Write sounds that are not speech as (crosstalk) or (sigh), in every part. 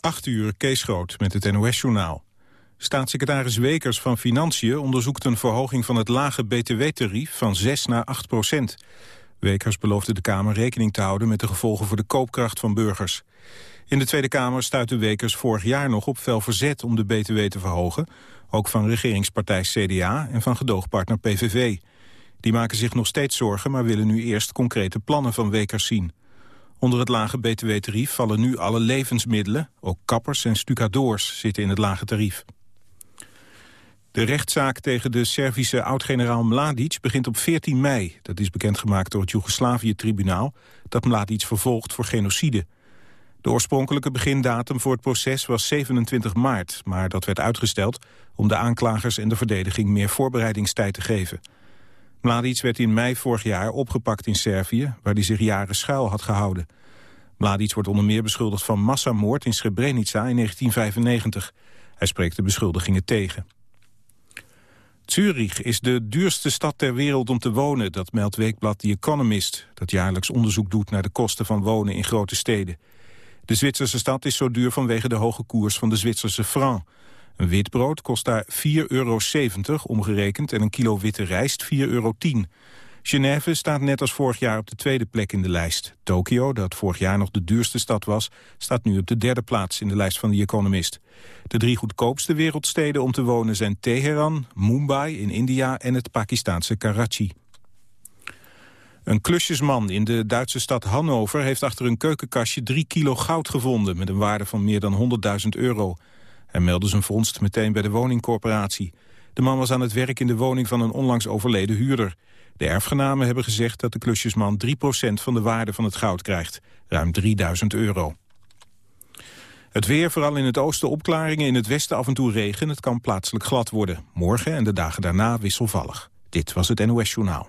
8 uur, Kees Groot met het NOS-journaal. Staatssecretaris Wekers van Financiën onderzoekt een verhoging van het lage btw-tarief van 6 naar 8 procent. Wekers beloofde de Kamer rekening te houden met de gevolgen voor de koopkracht van burgers. In de Tweede Kamer stuitte Wekers vorig jaar nog op fel verzet om de btw te verhogen. Ook van regeringspartij CDA en van gedoogpartner PVV. Die maken zich nog steeds zorgen, maar willen nu eerst concrete plannen van Wekers zien. Onder het lage btw-tarief vallen nu alle levensmiddelen. Ook kappers en stucadoors zitten in het lage tarief. De rechtszaak tegen de Servische oud-generaal Mladic begint op 14 mei. Dat is bekendgemaakt door het Joegoslavië-tribunaal... dat Mladic vervolgt voor genocide. De oorspronkelijke begindatum voor het proces was 27 maart... maar dat werd uitgesteld om de aanklagers en de verdediging... meer voorbereidingstijd te geven. Mladic werd in mei vorig jaar opgepakt in Servië... waar hij zich jaren schuil had gehouden. Mladic wordt onder meer beschuldigd van massamoord in Srebrenica in 1995. Hij spreekt de beschuldigingen tegen. Zurich is de duurste stad ter wereld om te wonen, dat meldt weekblad The Economist, dat jaarlijks onderzoek doet naar de kosten van wonen in grote steden. De Zwitserse stad is zo duur vanwege de hoge koers van de Zwitserse franc. Een witbrood kost daar 4,70 euro omgerekend en een kilo witte rijst 4,10 euro. Genève staat net als vorig jaar op de tweede plek in de lijst. Tokio, dat vorig jaar nog de duurste stad was, staat nu op de derde plaats in de lijst van The Economist. De drie goedkoopste wereldsteden om te wonen zijn Teheran, Mumbai in India en het Pakistaanse Karachi. Een klusjesman in de Duitse stad Hannover heeft achter een keukenkastje drie kilo goud gevonden met een waarde van meer dan 100.000 euro. Hij meldde zijn vondst meteen bij de woningcorporatie. De man was aan het werk in de woning van een onlangs overleden huurder. De erfgenamen hebben gezegd dat de klusjesman 3% van de waarde van het goud krijgt. Ruim 3000 euro. Het weer, vooral in het oosten opklaringen, in het westen af en toe regen. Het kan plaatselijk glad worden. Morgen en de dagen daarna wisselvallig. Dit was het NOS Journaal.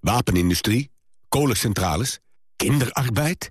Wapenindustrie, kolencentrales, kinderarbeid.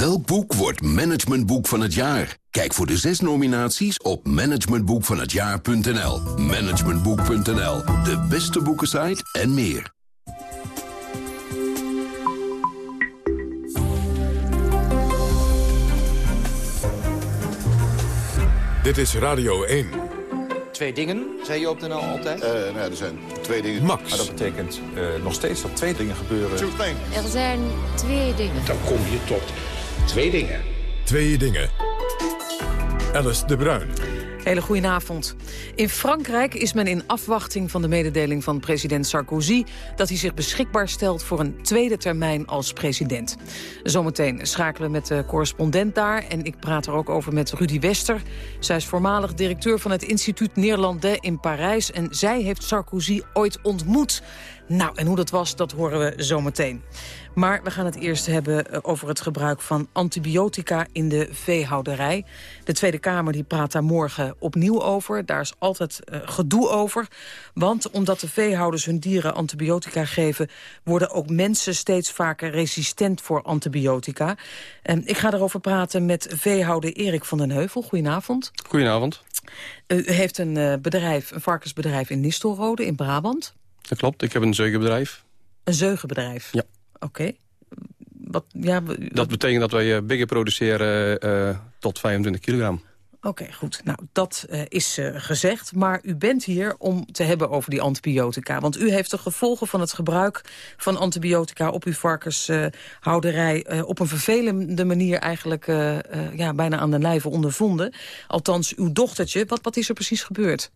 Welk boek wordt managementboek van het jaar? Kijk voor de zes nominaties op managementboekvanhetjaar.nl. Managementboek.nl, de beste boekensite en meer. Dit is Radio 1. Twee dingen, zei je op de NL altijd? Uh, nou, er zijn twee dingen. Max. Maar dat betekent uh, nog steeds dat twee dingen gebeuren. Er zijn twee dingen. Dan kom je tot twee dingen. Twee dingen. Alice de Bruin. Hele goedenavond. In Frankrijk is men in afwachting van de mededeling van president Sarkozy... dat hij zich beschikbaar stelt voor een tweede termijn als president. Zometeen schakelen we met de correspondent daar... en ik praat er ook over met Rudy Wester. Zij is voormalig directeur van het instituut Neerlandais in Parijs... en zij heeft Sarkozy ooit ontmoet. Nou, en hoe dat was, dat horen we zometeen. Maar we gaan het eerst hebben eh, over het gebruik van antibiotica in de veehouderij. De Tweede Kamer die praat daar morgen opnieuw over. Daar is altijd uh, gedoe over. Want omdat de veehouders hun dieren antibiotica geven... worden ook mensen steeds vaker resistent voor antibiotica. En ik ga erover praten met veehouder Erik van den Heuvel. Goedenavond. Goedenavond. U heeft een bedrijf, een varkensbedrijf in Nistelrode in Brabant. Dat klopt, ik heb een zeugenbedrijf. Een zeugenbedrijf? Ja. Oké. Wat, ja, dat betekent dat wij uh, biggen produceren uh, tot 25 kilogram. Oké, goed. Nou, dat uh, is gezegd. Maar u bent hier om te hebben over die antibiotica. Want u heeft de gevolgen van het gebruik van antibiotica... op uw varkenshouderij op een vervelende manier eigenlijk... ja, bijna aan de lijve ondervonden. Althans, uw dochtertje. Wat, wat is er precies gebeurd?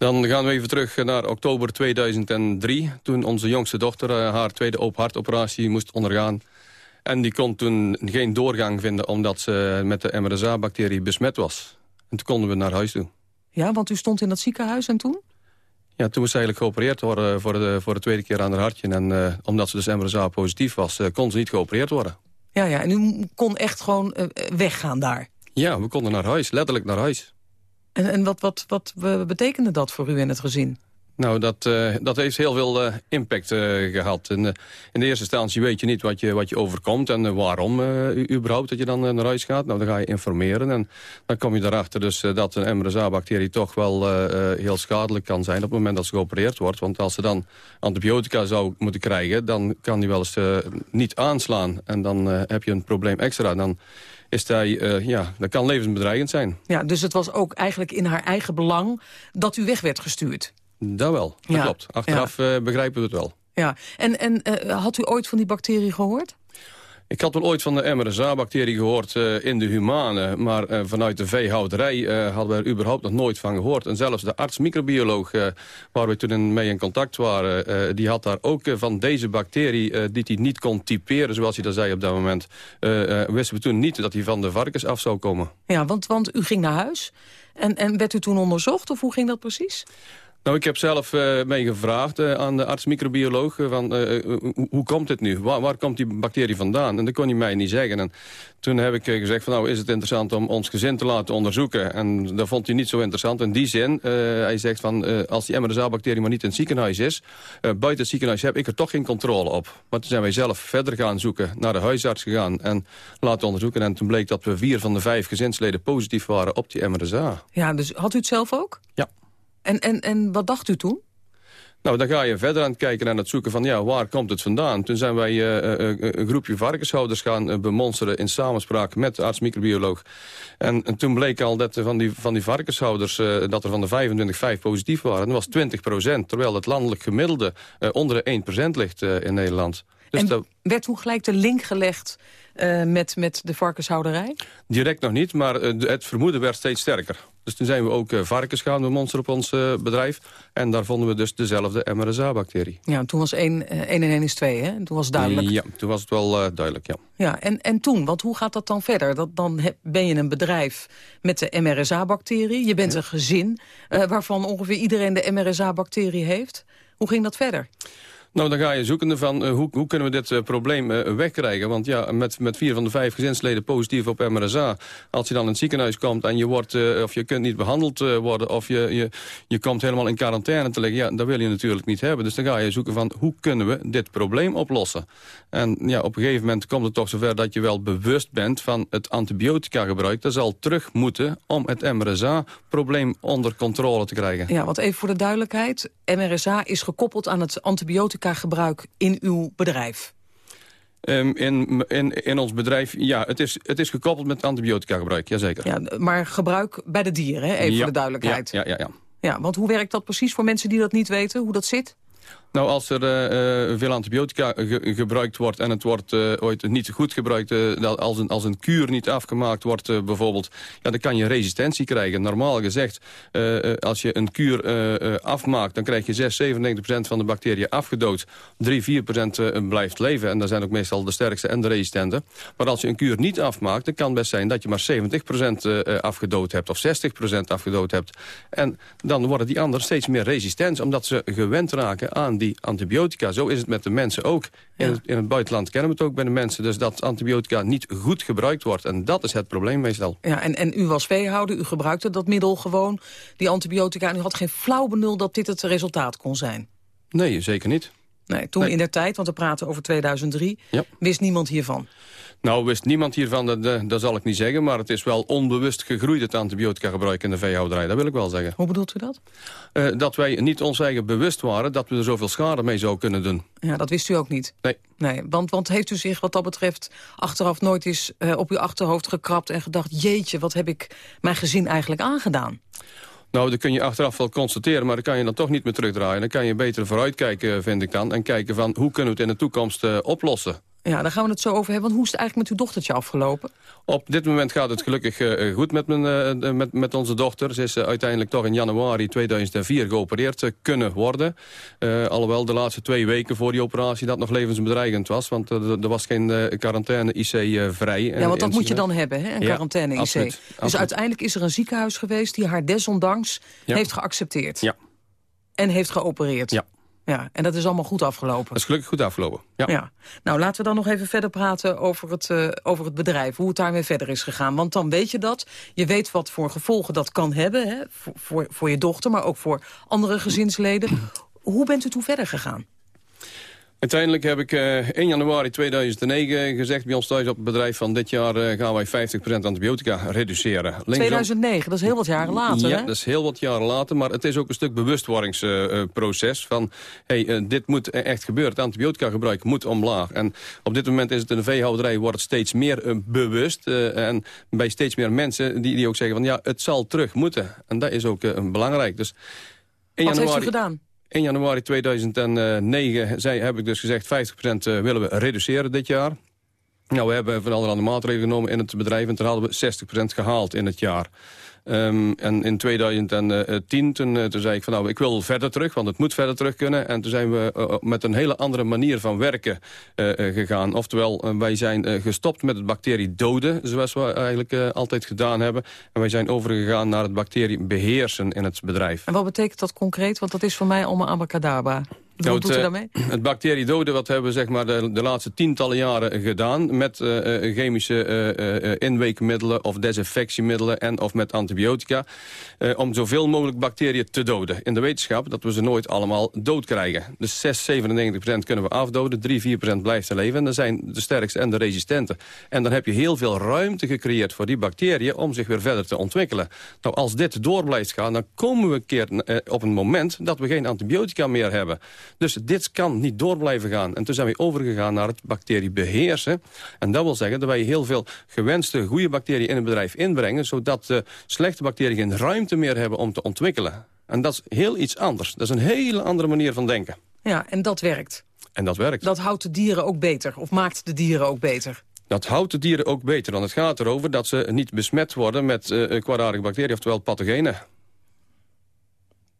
Dan gaan we even terug naar oktober 2003. Toen onze jongste dochter uh, haar tweede open-hartoperatie moest ondergaan. En die kon toen geen doorgang vinden omdat ze met de MRSA-bacterie besmet was. En toen konden we naar huis toe. Ja, want u stond in dat ziekenhuis en toen? Ja, toen moest ze eigenlijk geopereerd worden voor de, voor de tweede keer aan haar hartje. En uh, omdat ze dus MRSA positief was, uh, kon ze niet geopereerd worden. Ja, ja, en u kon echt gewoon weggaan daar? Ja, we konden naar huis, letterlijk naar huis. En, en wat, wat, wat betekende dat voor u en het gezin? Nou, dat, uh, dat heeft heel veel uh, impact uh, gehad. En, in de eerste instantie weet je niet wat je, wat je overkomt en waarom überhaupt dat je dan naar huis gaat. Nou, dan ga je informeren en dan kom je erachter dus, dat een MRSA-bacterie toch wel heel schadelijk kan zijn op het moment dat ze geopereerd wordt. Want als ze dan antibiotica zou moeten krijgen, dan kan die wel eens niet aanslaan. En dan heb je een probleem extra. Dan is dat, ja, dat kan levensbedreigend zijn. Ja, dus het was ook eigenlijk in haar eigen belang dat u weg werd gestuurd? Dat wel, dat klopt. Achteraf ja. uh, begrijpen we het wel. Ja, en, en uh, had u ooit van die bacterie gehoord? Ik had wel ooit van de MRSA-bacterie gehoord uh, in de humane. Maar uh, vanuit de veehouderij uh, hadden we er überhaupt nog nooit van gehoord. En zelfs de arts-microbioloog waar we toen mee in contact waren... die had daar ook van deze bacterie, die hij niet kon typeren... zoals hij dat zei op dat moment... wisten we toen niet dat hij van de varkens af zou komen. Ja, want, want u ging naar huis en, en werd u toen onderzocht? Of hoe ging dat precies? Nou, ik heb zelf uh, mee gevraagd uh, aan de arts-microbioloog... van uh, hoe, hoe, komt het nu? Waar, waar, komt die bacterie vandaan? En dat kon hij mij niet zeggen. En toen heb ik gezegd van nou is het interessant om ons gezin te laten onderzoeken. En dat vond hij niet zo interessant. In die zin, hij zegt van als die MRSA-bacterie maar niet in het ziekenhuis is... buiten het ziekenhuis heb ik er toch geen controle op. Maar toen zijn wij zelf verder gaan zoeken, naar de huisarts gegaan... en laten onderzoeken. En toen bleek dat we vier van de vijf gezinsleden positief waren op die MRSA. Ja, dus had u het zelf ook? Ja. En, en, en wat dacht u toen? Nou, dan ga je verder aan het kijken en aan het zoeken van... ja, waar komt het vandaan? Toen zijn wij uh, een groepje varkenshouders gaan uh, bemonsteren... in samenspraak met de arts-microbioloog. En, en, toen bleek al dat van die, van die varkenshouders... dat er van de 25 5 positief waren. Dat was 20 procent, terwijl het landelijk gemiddelde... onder de 1 procent ligt in Nederland. Dus en dat... werd toen gelijk de link gelegd met, met de varkenshouderij? Direct nog niet, maar het vermoeden werd steeds sterker. Dus toen zijn we ook uh, varkens gaan bemonsteren op ons uh, bedrijf. En daar vonden we dus dezelfde MRSA-bacterie. Ja, toen was 1, uh, 1 en 1 is 2, hè? Toen was het duidelijk. Ja, toen was het wel uh, duidelijk, ja. Ja, en, en toen? Want hoe gaat dat dan verder? Dat, dan heb, ben je een bedrijf met de MRSA-bacterie. Je bent ja. een gezin uh, waarvan ongeveer iedereen de MRSA-bacterie heeft. Hoe ging dat verder? Nou, dan ga je zoeken van uh, hoe, hoe kunnen we dit uh, probleem uh, wegkrijgen. Want ja, met, met vier van de vijf gezinsleden positief op MRSA... als je dan in het ziekenhuis komt en je, wordt, of je kunt niet behandeld worden... of je, je, je komt helemaal in quarantaine te liggen... ja, dat wil je natuurlijk niet hebben. Dus dan ga je zoeken van hoe kunnen we dit probleem oplossen. En ja, op een gegeven moment komt het toch zover dat je wel bewust bent... van het antibiotica gebruik. Dat zal terug moeten om het MRSA-probleem onder controle te krijgen. Ja, want even voor de duidelijkheid. MRSA is gekoppeld aan het antibiotica gebruik in uw bedrijf? Um, in, in, in ons bedrijf, ja, het is, het is gekoppeld met antibiotica gebruik, jazeker. Ja, maar gebruik bij de dieren, hè? even ja, voor de duidelijkheid. Ja, ja, ja, ja. want hoe werkt dat precies voor mensen die dat niet weten, hoe dat zit? Nou, als er uh, veel antibiotica ge gebruikt wordt en het wordt uh, ooit niet goed gebruikt, uh, als, een, als een kuur niet afgemaakt wordt bijvoorbeeld, ja, dan kan je resistentie krijgen. Normaal gezegd, als je een kuur afmaakt, dan krijg je 6, 97% van de bacteriën afgedood. 3, 4% blijft leven en dat zijn ook meestal de sterkste en de resistente. Maar als je een kuur niet afmaakt, dan kan het best zijn dat je maar 70% afgedood hebt of 60% afgedood hebt. En dan worden die anderen steeds meer resistent, omdat ze gewend raken aan die antibiotica. Zo is het met de mensen ook. In, ja. het, in, het, buitenland kennen we het ook bij de mensen. Dus dat antibiotica niet goed gebruikt wordt. En dat is het probleem meestal. Ja, en, en u was veehouder, u gebruikte dat middel gewoon, die antibiotica. En u had geen flauw benul dat dit het resultaat kon zijn? Nee, zeker niet. Nee, toen nee. in der tijd, want we praten over 2003, ja. wist niemand hiervan. Nou, wist niemand hiervan, dat, dat zal ik niet zeggen... maar het is wel onbewust gegroeid, het antibiotica gebruik in de veehouderij. Dat wil ik wel zeggen. Hoe bedoelt u dat? Uh, dat wij niet ons eigen bewust waren dat we er zoveel schade mee zouden kunnen doen. Ja, dat wist u ook niet? Nee. nee want, want heeft u zich wat dat betreft achteraf nooit eens uh, op uw achterhoofd gekrapt... en gedacht, jeetje, wat heb ik mijn gezin eigenlijk aangedaan? Nou, dat kun je achteraf wel constateren, maar dan kan je dan toch niet meer terugdraaien. Dan kan je beter vooruitkijken, vind ik dan. En kijken van, hoe kunnen we het in de toekomst uh, oplossen? Ja, daar gaan we het zo over hebben. Want hoe is het eigenlijk met uw dochtertje afgelopen? Op dit moment gaat het gelukkig uh, goed met, mijn, uh, met, met onze dochter. Ze is uh, uiteindelijk toch in januari 2004 geopereerd kunnen worden. alhoewel de laatste twee weken voor die operatie dat nog levensbedreigend was. Want er was geen quarantaine-IC vrij. Ja, want dat moet je dan hebben, hè? een quarantaine-IC. Dus uiteindelijk is er een ziekenhuis geweest die haar desondanks ja. heeft geaccepteerd. Ja. En heeft geopereerd. Ja. Ja, en dat is allemaal goed afgelopen. Dat is gelukkig goed afgelopen, ja. ja. Nou, laten we dan nog even verder praten over het, uh, over het bedrijf. Hoe het daarmee verder is gegaan. Want dan weet je dat. Je weet wat voor gevolgen dat kan hebben. Hè? Voor, voor, voor je dochter, maar ook voor andere gezinsleden. Hoe bent u toen verder gegaan? Uiteindelijk heb ik uh, 1 januari 2009 gezegd bij ons thuis op het bedrijf... van dit jaar uh, gaan wij 50% antibiotica reduceren. Linksom... 2009, dat is heel wat jaren later, Ja, dat is heel wat jaren later. Maar het is ook een stuk bewustwordingsproces. Van, hey, dit moet echt gebeuren. Het antibiotica gebruik moet omlaag. En op dit moment is het in de veehouderij wordt het steeds meer bewust. en bij steeds meer mensen die, die ook zeggen van... ja, het zal terug moeten. En dat is ook belangrijk. Dus 1 wat januari... heeft u gedaan? 1 januari 2009 zei, heb ik dus gezegd 50% eh, willen we reduceren dit jaar. Nou, we hebben van allerhande maatregelen genomen in het bedrijf... en toen hadden we 60% gehaald in het jaar. Um, en in 2010 toen, uh, toen zei ik van nou, ik wil verder terug, want het moet verder terug kunnen. En toen zijn we uh, met een hele andere manier van werken gegaan. Oftewel, wij zijn gestopt met het bacterie doden, zoals we eigenlijk altijd gedaan hebben. En wij zijn overgegaan naar het bacterie beheersen in het bedrijf. En wat betekent dat concreet? Want dat is voor mij allemaal abracadabra. Nou, doet u daarmee? (clears throat) Het bacterie doden, wat hebben we zeg maar, de, de laatste tientallen jaren gedaan... met uh, chemische uh, inweekmiddelen of desinfectiemiddelen en of met antibiotica... om zoveel mogelijk bacteriën te doden. In de wetenschap dat we ze nooit allemaal dood krijgen. Dus 6, 97% kunnen we afdoden, 3, 4% blijft er leven... en dat zijn de sterkste en de resistente. En dan heb je heel veel ruimte gecreëerd voor die bacteriën... om zich weer verder te ontwikkelen. Nou, als dit door blijft gaan, dan komen we een keer op een moment... dat we geen antibiotica meer hebben... Dus dit kan niet door blijven gaan. En toen zijn we overgegaan naar het bacterie beheersen. En dat wil zeggen dat wij heel veel gewenste goede bacteriën in het bedrijf inbrengen... zodat de slechte bacteriën geen ruimte meer hebben om te ontwikkelen. En dat is heel iets anders. Dat is een hele andere manier van denken. Ja, en dat werkt. En dat werkt. Dat houdt de dieren ook beter, of maakt de dieren ook beter. Dat houdt de dieren ook beter, want het gaat erover dat ze niet besmet worden met uh, kwaadaardige bacteriën, oftewel pathogenen.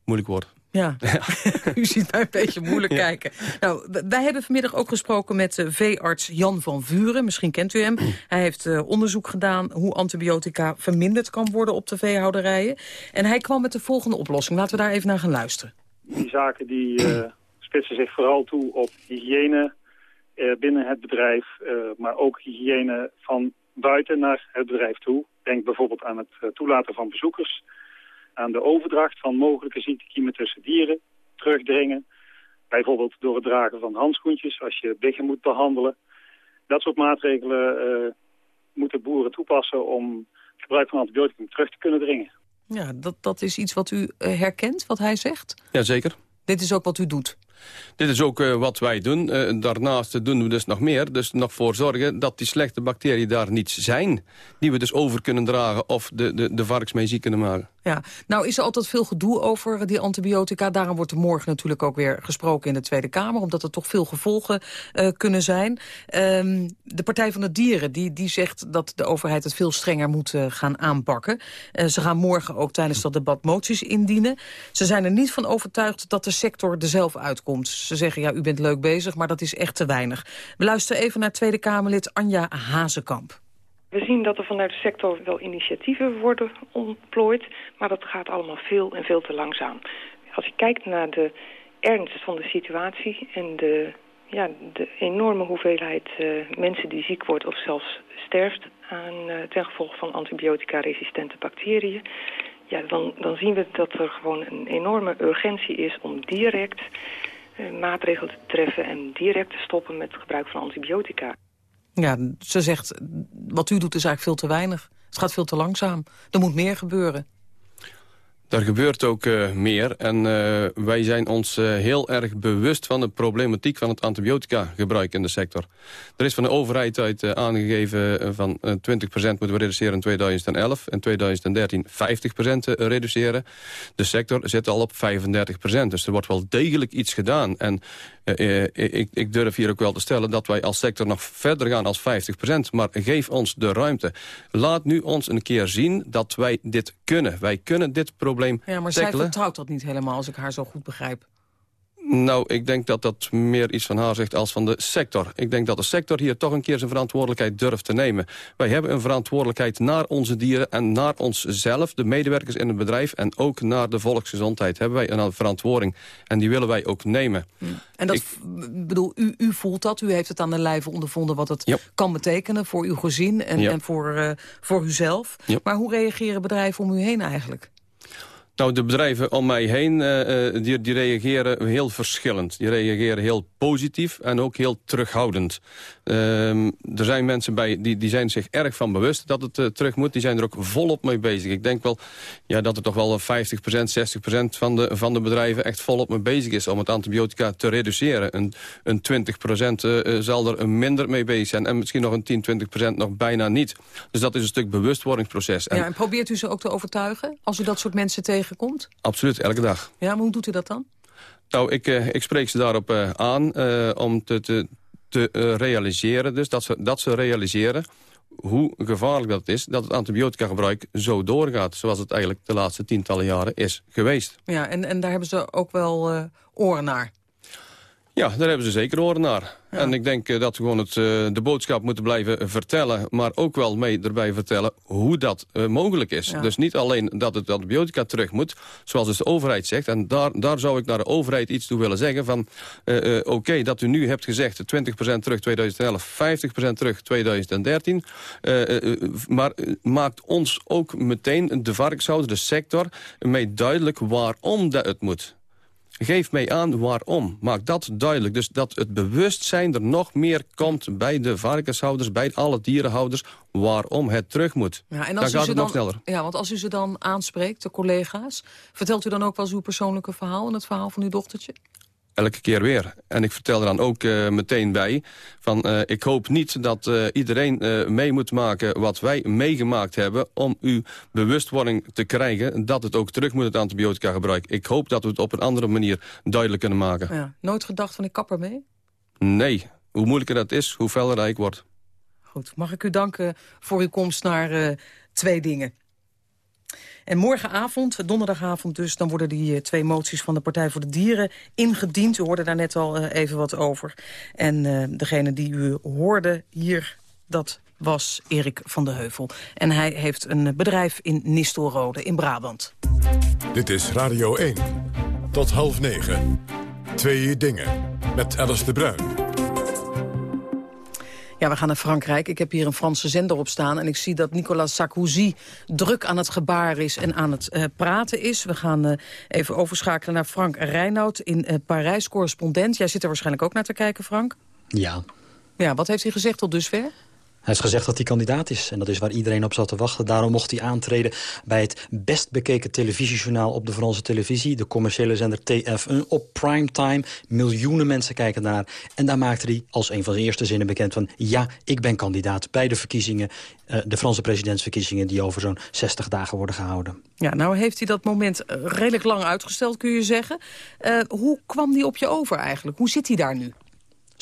Moeilijk woord. Ja, (laughs) u ziet mij een beetje moeilijk kijken. Nou, wij hebben vanmiddag ook gesproken met uh, veearts Jan van Vuren. Misschien kent u hem. Hij heeft uh, onderzoek gedaan hoe antibiotica verminderd kan worden op de veehouderijen. En hij kwam met de volgende oplossing. Laten we daar even naar gaan luisteren. Die zaken die uh, spitsen zich vooral toe op hygiëne binnen het bedrijf, maar ook hygiëne van buiten naar het bedrijf toe. Denk bijvoorbeeld aan het toelaten van bezoekers aan de overdracht van mogelijke ziektekiemen tussen dieren terugdringen. Bijvoorbeeld door het dragen van handschoentjes als je biggen moet behandelen. Dat soort maatregelen uh, moeten boeren toepassen om gebruik van antibioticum terug te kunnen dringen. Ja, dat, dat is iets wat u uh, herkent, wat hij zegt? Jazeker. Dit is ook wat u doet? Dit is ook uh, wat wij doen. Uh, daarnaast doen we dus nog meer. Dus nog voor zorgen dat die slechte bacteriën daar niet zijn. Die we dus over kunnen dragen of de, de, de varkens mee ziek kunnen maken. Ja, nou is er altijd veel gedoe over die antibiotica. Daarom wordt er morgen natuurlijk ook weer gesproken in de Tweede Kamer. Omdat er toch veel gevolgen uh, kunnen zijn. Um, de Partij van de Dieren die, die zegt dat de overheid het veel strenger moet gaan aanpakken. Ze gaan morgen ook tijdens dat debat moties indienen. Ze zijn er niet van overtuigd dat de sector er zelf uitkomt. Ze zeggen, ja, u bent leuk bezig, maar dat is echt te weinig. We luisteren even naar Tweede Kamerlid Anja Hazekamp. We zien dat er vanuit de sector wel initiatieven worden ontplooid, maar dat gaat allemaal veel en veel te langzaam. Als je kijkt naar de ernst van de situatie en de, ja, de enorme hoeveelheid uh, mensen die ziek wordt of zelfs sterft aan, uh, ten gevolge van antibiotica-resistente bacteriën, ja, dan, dan zien we dat er gewoon een enorme urgentie is om direct maatregelen te treffen en direct te stoppen met het gebruik van antibiotica. Ja, ze zegt, wat u doet is eigenlijk veel te weinig. Het gaat veel te langzaam. Er moet meer gebeuren. Er gebeurt ook uh, meer en uh, wij zijn ons uh, heel erg bewust van de problematiek van het antibiotica gebruik in de sector. Er is van de overheid uit aangegeven van 20% moeten we reduceren in 2011 en 2013 50% reduceren. De sector zit al op 35%, dus er wordt wel degelijk iets gedaan. En ik, ik, durf hier ook wel te stellen dat wij als sector nog verder gaan als 50%, maar geef ons de ruimte. Laat nu ons een keer zien dat wij dit kunnen. Wij kunnen dit probleem Ja, maar zij vertrouwt dat niet helemaal, als ik haar zo goed begrijp. Nou, ik denk dat dat meer iets van haar zegt als van de sector. Ik denk dat de sector hier toch een keer zijn verantwoordelijkheid durft te nemen. Wij hebben een verantwoordelijkheid naar onze dieren en naar onszelf, de medewerkers in het bedrijf... en ook naar de volksgezondheid hebben wij een verantwoording. En die willen wij ook nemen. En dat, ik, bedoel, u, u voelt dat, u heeft het aan de lijve ondervonden... wat het kan betekenen voor uw gezin en, en voor, uh, voor uzelf. Maar hoe reageren bedrijven om u heen eigenlijk? Nou, de bedrijven om mij heen uh, die, die, reageren heel verschillend. Die reageren heel positief en ook heel terughoudend. Uh, er zijn mensen bij die, die zijn zich erg van bewust dat het uh, terug moet. Die zijn er ook volop mee bezig. Ik denk wel ja, dat er toch wel 50%, 60% van de, van de bedrijven echt volop mee bezig is... om het antibiotica te reduceren. Een, een 20% zal er minder mee bezig zijn. En misschien nog een 10, 20% nog bijna niet. Dus dat is een stuk bewustwordingsproces. Ja, en probeert u ze ook te overtuigen als u dat soort mensen tegen tegenkomt? Absoluut, elke dag. Ja, maar hoe doet u dat dan? Nou, ik, uh, ik spreek ze daarop uh, aan uh, om te, te, te realiseren, dus dat ze, dat ze realiseren hoe gevaarlijk dat is dat het antibiotica-gebruik zo doorgaat... zoals het eigenlijk de laatste tientallen jaren is geweest. Ja, en, en daar hebben ze ook wel oren naar. Ja, daar hebben ze zeker oren naar. En ik denk eh, dat we gewoon het, uh, de boodschap moeten blijven vertellen... maar ook wel mee erbij vertellen hoe dat uh, mogelijk is. Dus niet alleen dat het antibiotica terug moet, zoals dus de overheid zegt. En daar, daar zou ik naar de overheid iets toe willen zeggen van... oké, okay, dat u nu hebt gezegd 20% terug 2011, 50% terug 2013... maar maakt ons ook meteen, de varkenshouder, de sector... mee duidelijk waarom dat het moet. Geef mij aan waarom. Maak dat duidelijk. Dus dat het bewustzijn er nog meer komt bij de varkenshouders... bij alle dierenhouders, waarom het terug moet. Ja, en als dan gaat het dan, nog sneller. Ja, want als u ze dan aanspreekt, de collega's... vertelt u dan ook wel eens uw persoonlijke verhaal... en het verhaal van uw dochtertje? Elke keer weer. En ik vertel er dan ook uh, meteen bij... van uh, ik hoop niet dat uh, iedereen mee moet maken wat wij meegemaakt hebben... om uw bewustwording te krijgen dat het ook terug moet het antibiotica gebruik. Ik hoop dat we het op een andere manier duidelijk kunnen maken. Ja. Nooit gedacht van ik kap mee? Nee. Hoe moeilijker dat is, hoe feller ik word. Goed. Mag ik u danken voor uw komst naar twee dingen. En morgenavond, donderdagavond dus, dan worden die eh, twee moties van de Partij voor de Dieren ingediend. U hoorde daar net al eh, even wat over. En uh, degene die u hoorde hier, dat was Erik van de Heuvel. En hij heeft een bedrijf in Nistelrode in Brabant. Dit is Radio 1. Tot half negen. Twee dingen. Met Alice de Bruin. Ja, we gaan naar Frankrijk. Ik heb hier een Franse zender op staan. En ik zie dat Nicolas Sarkozy druk aan het gebaar is en aan het uh, praten is. We gaan uh, even overschakelen naar Frank Reinoud in uh, Parijs, correspondent. Jij zit er waarschijnlijk ook naar te kijken, Frank? Ja. Ja, wat heeft hij gezegd tot dusver? Hij heeft gezegd dat hij kandidaat is. En dat is waar iedereen op zat te wachten. Daarom mocht hij aantreden bij het best bekeken televisiejournaal op de Franse televisie. De commerciële zender TF1 op primetime. Miljoenen mensen kijken naar. En daar maakte hij als een van zijn eerste zinnen bekend van... ja, ik ben kandidaat bij de verkiezingen. Uh, de Franse presidentsverkiezingen die over zo'n 60 dagen worden gehouden. Ja, nou heeft hij dat moment eh, redelijk lang uitgesteld, kun je zeggen. Uh, hoe kwam die op je over eigenlijk? Hoe zit hij daar nu?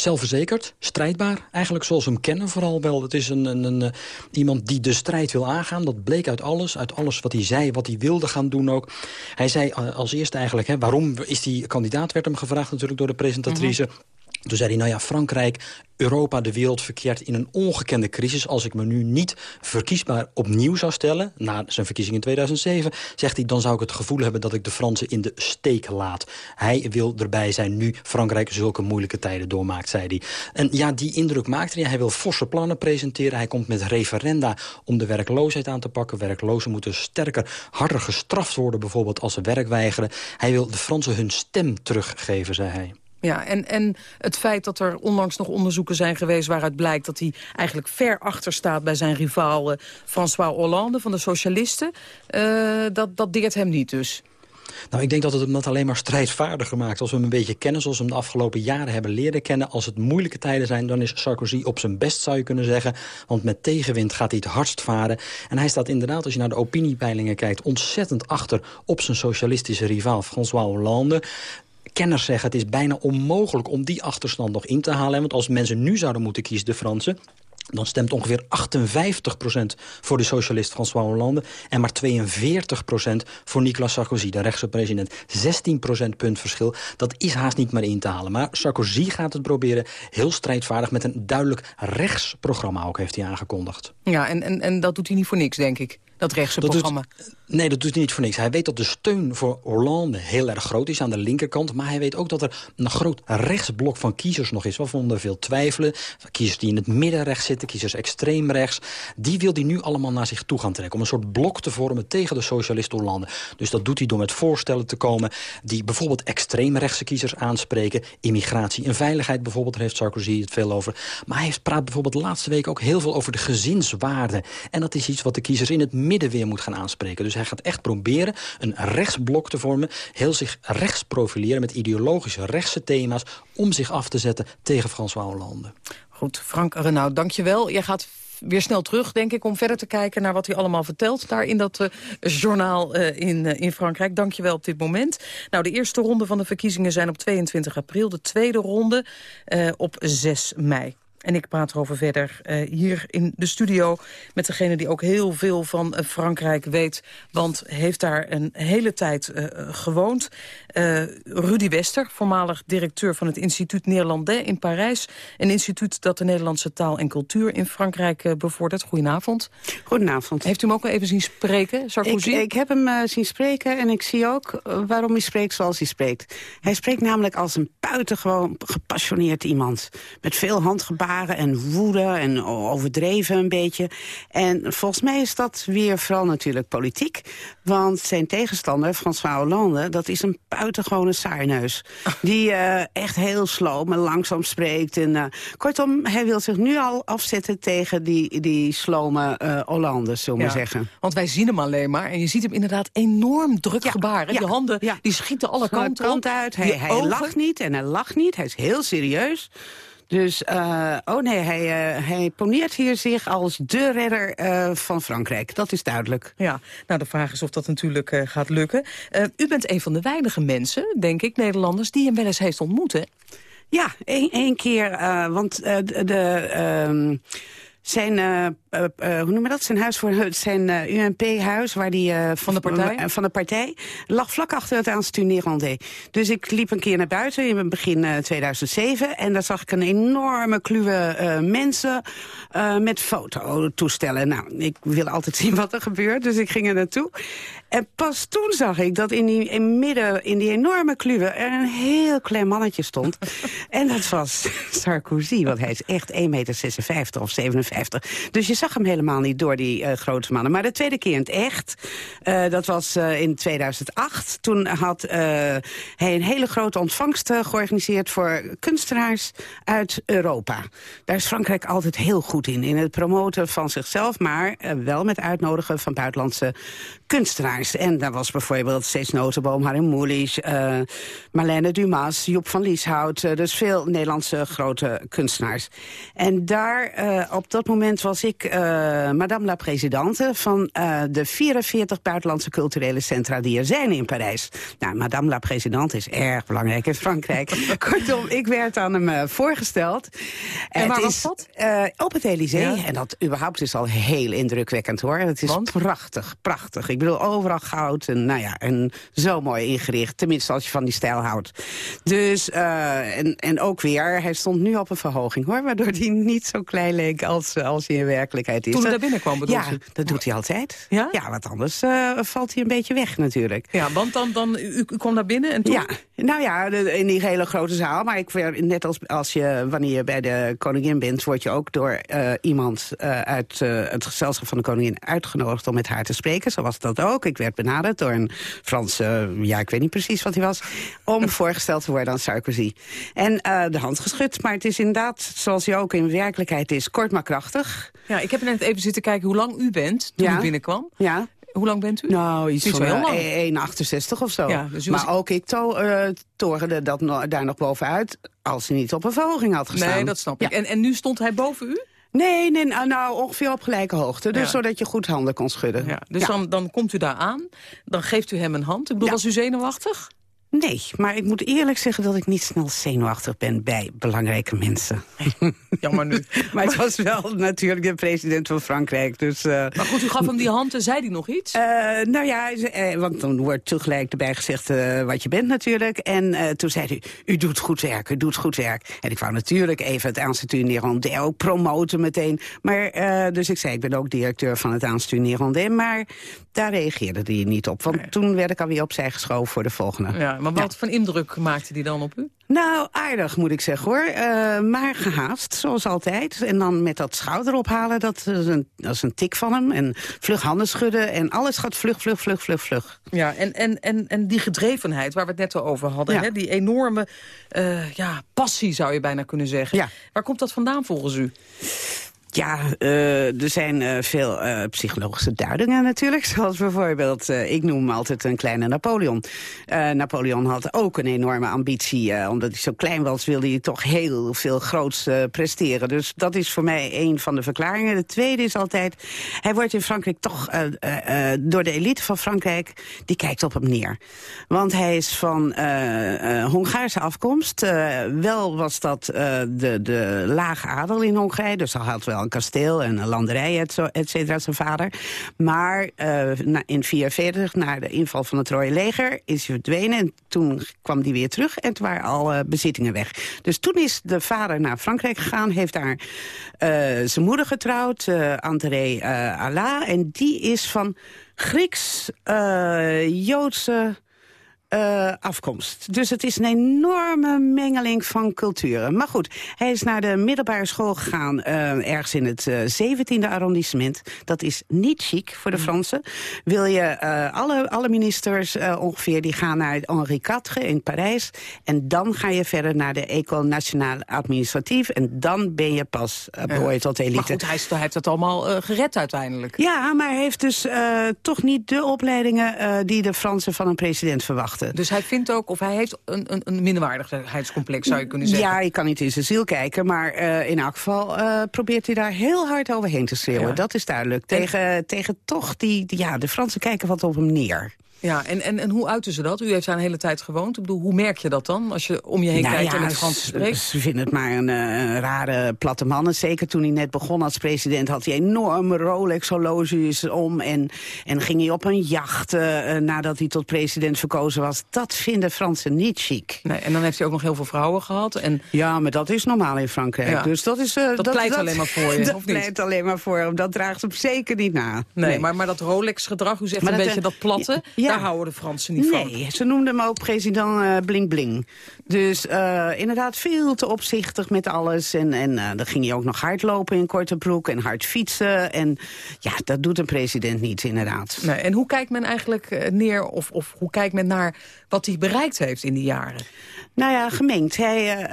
Zelfverzekerd, strijdbaar. Eigenlijk zoals we hem kennen vooral wel. Het is een, een, een, eh, iemand die de strijd wil aangaan. Dat bleek uit alles. Uit alles wat hij zei, wat hij wilde gaan doen ook. Hij zei eh, als eerste eigenlijk... Hè, waarom is die kandidaat, werd hem gevraagd natuurlijk door de presentatrice... Mhm. Toen zei hij, nou ja, Frankrijk, Europa, de wereld verkeert in een ongekende crisis. Als ik me nu niet verkiesbaar opnieuw zou stellen... na zijn verkiezing in 2007, zegt hij... dan zou ik het gevoel hebben dat ik de Fransen in de steek laat. Hij wil erbij zijn nu Frankrijk zulke moeilijke tijden doormaakt, zei hij. En ja, die indruk maakte hij. Hij wil forse plannen presenteren. Hij komt met referenda om de werkloosheid aan te pakken. Werklozen moeten sterker, harder gestraft worden... bijvoorbeeld als ze werk weigeren. Hij wil de Fransen hun stem teruggeven, zei hij. Ja, en, en het feit dat er onlangs nog onderzoeken zijn geweest... waaruit blijkt dat hij eigenlijk ver achter staat bij zijn rivaal uh, François Hollande van de Socialisten... Uh, dat, dat deert hem niet dus. Nou, ik denk dat het hem dat alleen maar strijdvaardiger maakt. Als we hem een beetje kennen zoals we hem de afgelopen jaren hebben leren kennen. Als het moeilijke tijden zijn, dan is Sarkozy op zijn best, zou je kunnen zeggen. Want met tegenwind gaat hij het hardst varen. En hij staat inderdaad, als je naar de opiniepeilingen kijkt... ontzettend achter op zijn socialistische rivaal François Hollande kenners zeggen het is bijna onmogelijk om die achterstand nog in te halen. Want als mensen nu zouden moeten kiezen, de Fransen dan stemt ongeveer 58% voor de socialist François Hollande... en maar 42% voor Nicolas Sarkozy, de rechtse president. 16% punt verschil, dat is haast niet meer in te halen. Maar Sarkozy gaat het proberen, heel strijdvaardig... met een duidelijk rechtsprogramma ook, heeft hij aangekondigd. Ja, en, en, en dat doet hij niet voor niks, denk ik dat rechtse programma. nee, dat doet hij niet voor niks. Hij weet dat de steun voor Hollande heel erg groot is aan de linkerkant. Maar hij weet ook dat er een groot rechtsblok van kiezers nog is. Waarvan er veel twijfelen. Kiezers die in het middenrecht zitten, kiezers extreem rechts. Die wil hij nu allemaal naar zich toe gaan trekken. Om een soort blok te vormen tegen de socialist Hollande. Dus dat doet hij door met voorstellen te komen... die bijvoorbeeld extreemrechtse kiezers aanspreken. Immigratie en veiligheid bijvoorbeeld, daar heeft Sarkozy het veel over. Maar hij praat bijvoorbeeld de laatste week ook heel veel over de gezinswaarden. En dat is iets wat de kiezers in het midden weer moet gaan aanspreken. Dus hij gaat echt proberen een rechtsblok te vormen... heel zich rechts profileren met ideologische rechtse thema's... om zich af te zetten tegen François Hollande. Goed, Frank Renaud, dankjewel. Jij gaat weer snel terug, denk ik, om verder te kijken naar wat hij allemaal vertelt. Daar in dat uh, journaal uh, in, uh, in Frankrijk. Dank je wel op dit moment. Nou, de eerste ronde van de verkiezingen zijn op 22 april. De tweede ronde op 6 mei. En ik praat erover verder uh, hier in de studio met degene die ook heel veel van uh, Frankrijk weet. Want heeft daar een hele tijd uh, gewoond. Rudy Wester, voormalig directeur van het instituut Néerlandais in Parijs. Een instituut dat de Nederlandse taal en cultuur in Frankrijk bevordert. Goedenavond. Goedenavond. Heeft u hem ook al even zien spreken, Sarkozy? Ik, ik heb hem zien spreken en ik zie ook waarom hij spreekt zoals hij spreekt. Hij spreekt namelijk als een buitengewoon gepassioneerd iemand. Met veel handgebaren en woede en overdreven een beetje. En volgens mij is dat weer vooral natuurlijk politiek. Want zijn tegenstander, François Hollande, dat is een buitengewone saarneus. Die uh, echt heel sloom en langzaam spreekt. En, uh, kortom, hij wil zich nu al afzetten tegen die, die slome uh, Hollande, zullen we ja, zeggen. Want wij zien hem alleen maar. En je ziet hem inderdaad enorm druk ja, gebaren. Ja, de handen die schieten alle kanten kant uit. Hij, hij lacht niet en hij lacht niet. Hij is heel serieus. Dus, uh, oh nee, hij, uh, hij poneert hier zich als de redder uh, van Frankrijk. Dat is duidelijk. Ja, nou de vraag is of dat natuurlijk gaat lukken. u bent een van de weinige mensen, denk ik, Nederlanders... die hem wel eens heeft ontmoet, hè? Ja, één keer, want de... de zijn, uh, uh, hoe noem je dat? Zijn huis voor (laughs) zijn uh, UMP-huis, waar die van de partij van de partij lag vlak achter het Nederlandais. Dus ik liep een keer naar buiten in begin 2007 en daar zag ik een enorme kluwe mensen met fototoestellen. Nou, ik wil altijd (laughs) zien wat er gebeurt, dus ik ging er naartoe. En pas toen zag ik dat in die in midden, in die enorme kluwe, er een heel klein mannetje stond. (laughs) en dat was Sarkozy, want hij is echt 1,56 meter of 57. Dus je zag hem helemaal niet door die uh, grote mannen. Maar de tweede keer in het echt, uh, dat was uh, in 2008. Toen had hij een hele grote ontvangst georganiseerd voor kunstenaars uit Europa. Daar is Frankrijk altijd heel goed in, in het promoten van zichzelf... maar wel met uitnodigen van buitenlandse kunstenaars. En daar was bijvoorbeeld Cees Notenboom, Harry Mulisch, uh, Marlene Dumas, Joep van Lieshout. Uh, dus veel Nederlandse grote kunstenaars. En daar, uh, op dat moment was ik madame la présidente... van de 44 buitenlandse culturele centra die er zijn in Parijs. Nou, madame la présidente is erg belangrijk in Frankrijk. (laughs) Kortom, ik werd aan hem voorgesteld. En waar was dat? op het Elysée. Ja. En dat überhaupt is al heel indrukwekkend, hoor. Het is Want? prachtig, prachtig. Ik bedoel, overal goud en, nou ja, en zo mooi ingericht. Tenminste, als je van die stijl houdt. Dus, uh, en, en ook weer, hij stond nu op een verhoging, hoor. Waardoor hij niet zo klein leek als, als hij in werkelijkheid is. Toen hij daar binnenkwam, bedoel Ja, dat doet hij altijd. Ja? Ja, want anders uh, valt hij een beetje weg natuurlijk. Ja, want dan, dan u, u kwam naar binnen en toen... Ja, nou ja, in die hele grote zaal. Maar ik, net als als je, wanneer je bij de koningin bent... word je ook door uh, iemand uh, uit uh, het gezelschap van de koningin uitgenodigd... om met haar te spreken. Zo was dat ook. Ik werd benaderd door een Franse, ja, ik weet niet precies wat hij was... om (laughs) voorgesteld te worden aan Sarkozy. En de hand geschud. Maar het is inderdaad, zoals hij ook in werkelijkheid is, kort maar krachtig. Ja, ik heb net even zitten kijken hoe lang u bent toen ja. u binnenkwam. Ja. Hoe lang bent u? Nou, iets van lang. 1,68 of zo. Ja, dus maar was- ook ik to uh, torende dat no daar nog bovenuit... als hij niet op een verhoging had gestaan. Nee, dat snap ik. En, en nu stond hij boven u? Nee, nee nou, nou, ongeveer op gelijke hoogte. Dus Ja. zodat je goed handen kon schudden. Ja, dus Dan, dan komt u daar aan, dan geeft u hem een hand. Ik bedoel, was u zenuwachtig? Nee, maar ik moet eerlijk zeggen dat ik niet snel zenuwachtig ben bij belangrijke mensen. Jammer nu. (laughs) maar het was wel natuurlijk de president van Frankrijk. Dus, uh... Maar goed, u gaf hem die hand en zei hij nog iets? Uh, nou ja, uh, want dan wordt tegelijk erbij gezegd wat je bent natuurlijk. En toen zei hij, u doet goed werk, u doet goed werk. En ik wou natuurlijk even het Institut Nérondais ook promoten meteen. Maar, dus ik zei, ik ben ook directeur van het Institut Nérondais. Maar daar reageerde hij niet op. Want toen werd ik alweer opzij geschoven voor de volgende. Ja, maar wat voor indruk maakte die dan op u? Nou, aardig moet ik zeggen hoor. Uh, maar gehaast, zoals altijd. En dan met dat schouder ophalen, dat is, een, dat is een tik van hem. En vlug handen schudden en alles gaat vlug, vlug, vlug, vlug, vlug. Ja, en, en, en, en die gedrevenheid waar we het net over hadden. Ja. Hè? Die enorme uh, ja, passie zou je bijna kunnen zeggen. Ja. Waar komt dat vandaan volgens u? Ja, uh, er zijn uh, veel uh, psychologische duidingen natuurlijk. (laughs) Zoals bijvoorbeeld, ik noem altijd een kleine Napoleon. Napoleon had ook een enorme ambitie. omdat hij zo klein was, wilde hij toch heel veel groots presteren. Dus dat is voor mij een van de verklaringen. De tweede is altijd, hij wordt in Frankrijk toch door de elite van Frankrijk... die kijkt op hem neer. Want hij is van Hongaarse afkomst. wel was dat de, de lage adel in Hongarije, dus hij had wel kasteel en landerij, et cetera, zijn vader. Maar uh, in 1944, na de inval van het Rode Leger, is hij verdwenen. En toen kwam hij weer terug en toen waren alle bezittingen weg. Dus toen is de vader naar Frankrijk gegaan, heeft daar uh, zijn moeder getrouwd, André Allah. En die is van Grieks-Joodse uh, afkomst. Dus het is een enorme mengeling van culturen. Maar goed, hij is naar de middelbare school gegaan... Uh, ergens in het uh, 17e arrondissement. Dat is niet chic voor de mm. Fransen. Wil je, alle, alle ministers ongeveer, die gaan naar Henri IV in Parijs. En dan ga je verder naar de École Nationale Administratieve. En dan ben je pas behoor je tot elite. Maar goed, hij, hij heeft het allemaal gered uiteindelijk. Ja, maar hij heeft dus toch niet de opleidingen... die de Fransen van een president verwachten. Dus hij vindt ook, of hij heeft een, een, een minderwaardigheidscomplex, zou je kunnen zeggen? Ja, je kan niet in zijn ziel kijken, maar uh, in elk geval uh, probeert hij daar heel hard overheen te schreeuwen. Ja. Dat is duidelijk. Tegen, tegen toch die, die, ja, de Fransen kijken wat op hem neer. Ja, en, en, en hoe uiten ze dat? U heeft daar een hele tijd gewoond. Ik bedoel, hoe merk je dat dan, als je om je heen nou kijkt ja, en het Frans spreekt? Ze vinden het maar een, een, rare platte man. Zeker toen hij net begon als president had hij enorme Rolex-horloges om... En, en ging hij op een jacht uh, nadat hij tot president verkozen was. Dat vinden Fransen niet chic. Nee, en dan heeft hij ook nog heel veel vrouwen gehad. En... Ja, maar dat is normaal in Frankrijk. Ja. Dus dat, is, uh, dat, dat pleit dat, alleen maar voor je, (laughs) dat of niet? pleit alleen maar voor hem. Dat draagt hem zeker niet na. Nee, nee. Maar, maar dat Rolex-gedrag, u zegt maar een dat, beetje dat platte... Ja, daar houden de Fransen niet nee, van. Nee, ze noemden hem ook president uh, Bling Bling. Dus uh, inderdaad veel te opzichtig met alles. En, en uh, dan ging hij ook nog hardlopen in korte broek en hard fietsen. En ja, dat doet een president niet, inderdaad. Nee, en hoe kijkt men eigenlijk neer, of, of hoe kijkt men naar wat hij bereikt heeft in die jaren? Nou ja, gemengd. Hij, uh,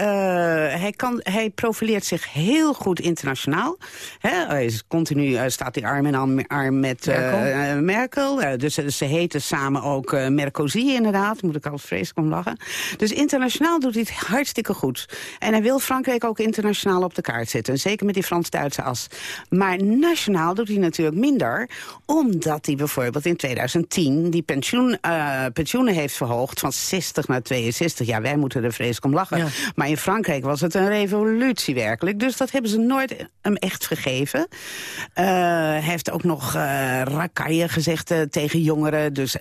hij, kan, hij profileert zich heel goed internationaal. Hij is continu uh, staat hij arm in arm met uh, Merkel. Merkel. dus ze heten samen ook Mercosi inderdaad. Moet ik altijd vreselijk om lachen. Dus internationaal doet hij het hartstikke goed. En hij wil Frankrijk ook internationaal op de kaart zetten. Zeker met die Frans-Duitse as. Maar nationaal doet hij natuurlijk minder. Omdat hij bijvoorbeeld in 2010 die pensioen, pensioenen heeft verhoogd van 60 naar 62. Ja, wij moeten er vreselijk om lachen. Ja. Maar in Frankrijk was het een revolutie werkelijk. Dus dat hebben ze nooit hem echt gegeven. Uh, hij heeft ook nog uh, rakaille gezegd uh, tegen jongeren. Dus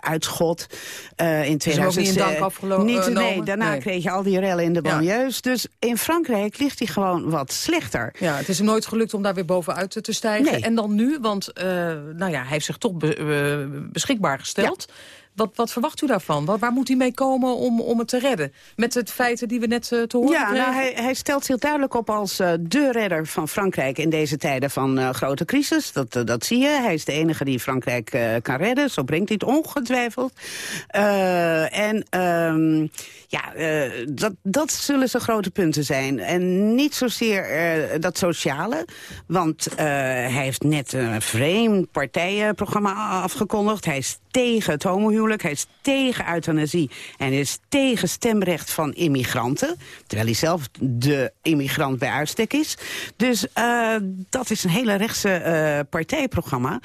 uitschot. in 2000. Is dank afgelopen? Niet, nee, daarna nee. kreeg je al die rellen in de banlieues. Ja. Dus in Frankrijk ligt hij gewoon wat slechter. Ja, het is hem nooit gelukt om daar weer bovenuit te stijgen. Nee. En dan nu, want nou ja, hij heeft zich toch be beschikbaar gesteld. Ja. Wat, wat verwacht u daarvan? Waar, waar moet hij mee komen om, om het te redden? Met het feiten die we net uh, te horen ja, kregen? Nou, hij, hij stelt zich duidelijk op als uh, de redder van Frankrijk... in deze tijden van uh, grote crisis. Dat, dat zie je. Hij is de enige die Frankrijk kan redden. Zo brengt hij het ongetwijfeld. en um, ja, dat, dat zullen zijn grote punten zijn. En niet zozeer dat sociale. Want hij heeft net een vreemd partijenprogramma afgekondigd. Hij is tegen het homohuwelijk, hij is tegen euthanasie... en is tegen stemrecht van immigranten. Terwijl hij zelf de immigrant bij uitstek is. Dus dat is een hele rechtse partijprogramma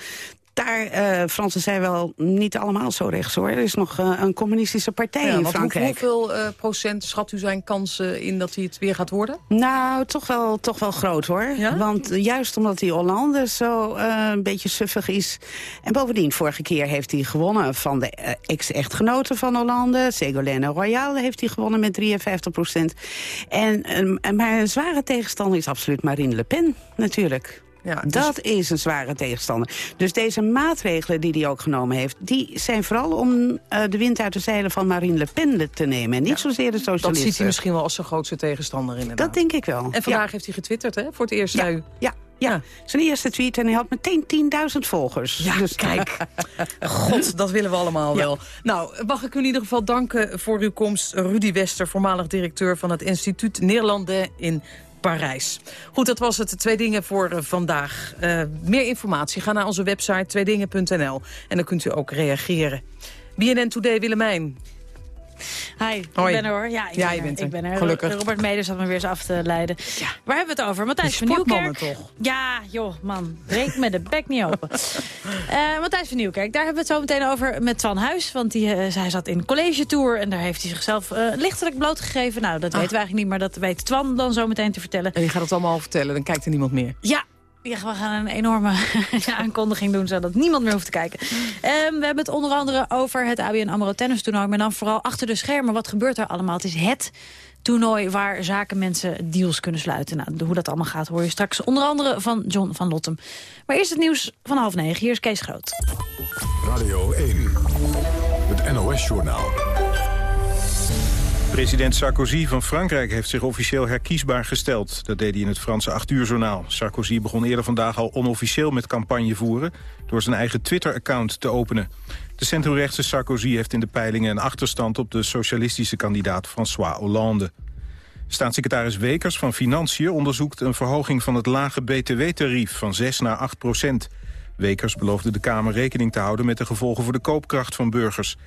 daar, uh, Fransen zijn wel niet allemaal zo rechts hoor. Er is nog uh, een communistische partij ja, in Frankrijk. Hoeveel uh, procent schat u zijn kansen in dat hij het weer gaat worden? Nou, toch wel, toch wel groot hoor. Ja? Want juist omdat die Hollande zo een beetje suffig is. En bovendien, vorige keer heeft hij gewonnen van de ex-echtgenote van Hollande. Ségolène Royal heeft hij gewonnen met 53 procent. En, maar een zware tegenstander is absoluut Marine Le Pen natuurlijk. Ja, dus... Dat is een zware tegenstander. Dus deze maatregelen die hij ook genomen heeft... die zijn vooral om uh, de wind uit de zeilen van Marine Le Pen te nemen. En niet ja, zozeer de socialisten. Dat ziet hij misschien wel als zijn grootste tegenstander inderdaad. Dat denk ik wel. En vandaag heeft hij getwitterd, hè? Voor het eerst. Ja, u... ja. Ja, zijn eerste tweet en hij had meteen 10.000 volgers. Ja, dus kijk. (laughs) God, dat willen we allemaal wel. Nou, mag ik u in ieder geval danken voor uw komst. Rudy Wester, voormalig directeur van het Instituut Nederlandais in Parijs. Goed, dat was het. Twee dingen voor uh, vandaag. Uh, meer informatie, ga naar onze website tweedingen.nl. En dan kunt u ook reageren. BNN Today, Willemijn. Hi, ik ben er hoor. Ja, ik, ja, ben, bent er. ik ben er. Gelukkig. Robert Meder zat me weer eens af te leiden. Ja. Waar hebben we het over? Matthijs van Nieuwkerk. toch? Ja, joh, man. Breek me de bek niet open. uh, (laughs) Matthijs van Nieuwkerk, daar hebben we het zo meteen over met Twan Huis. Want die, uh, hij zat in college tour en daar heeft hij zichzelf uh, lichtelijk blootgegeven. Nou, dat ah. weten we eigenlijk niet, maar dat weet Twan dan zo meteen te vertellen. En die gaat het allemaal vertellen, dan kijkt er niemand meer. Ja, we gaan een enorme (laughs) aankondiging doen, zodat niemand meer hoeft te kijken. Um, we hebben het onder andere over het ABN AMRO tennis toernooi. Maar dan vooral achter de schermen. Wat gebeurt er allemaal? Het is het toernooi waar zakenmensen deals kunnen sluiten. Nou, hoe dat allemaal gaat hoor je straks onder andere van John van Lottem. Maar eerst het nieuws van half negen. Hier is Kees Groot. Radio 1, het NOS-journaal. President Sarkozy van Frankrijk heeft zich officieel herkiesbaar gesteld. Dat deed hij in het Franse 8 uur journaal. Sarkozy begon eerder vandaag al onofficieel met campagne voeren... door zijn eigen Twitter-account te openen. De centrumrechtse Sarkozy heeft in de peilingen een achterstand... op de socialistische kandidaat François Hollande. Staatssecretaris Wekers van Financiën onderzoekt een verhoging van het lage btw-tarief van 6 naar 8 procent. Wekers beloofde de Kamer rekening te houden met de gevolgen voor de koopkracht van burgers.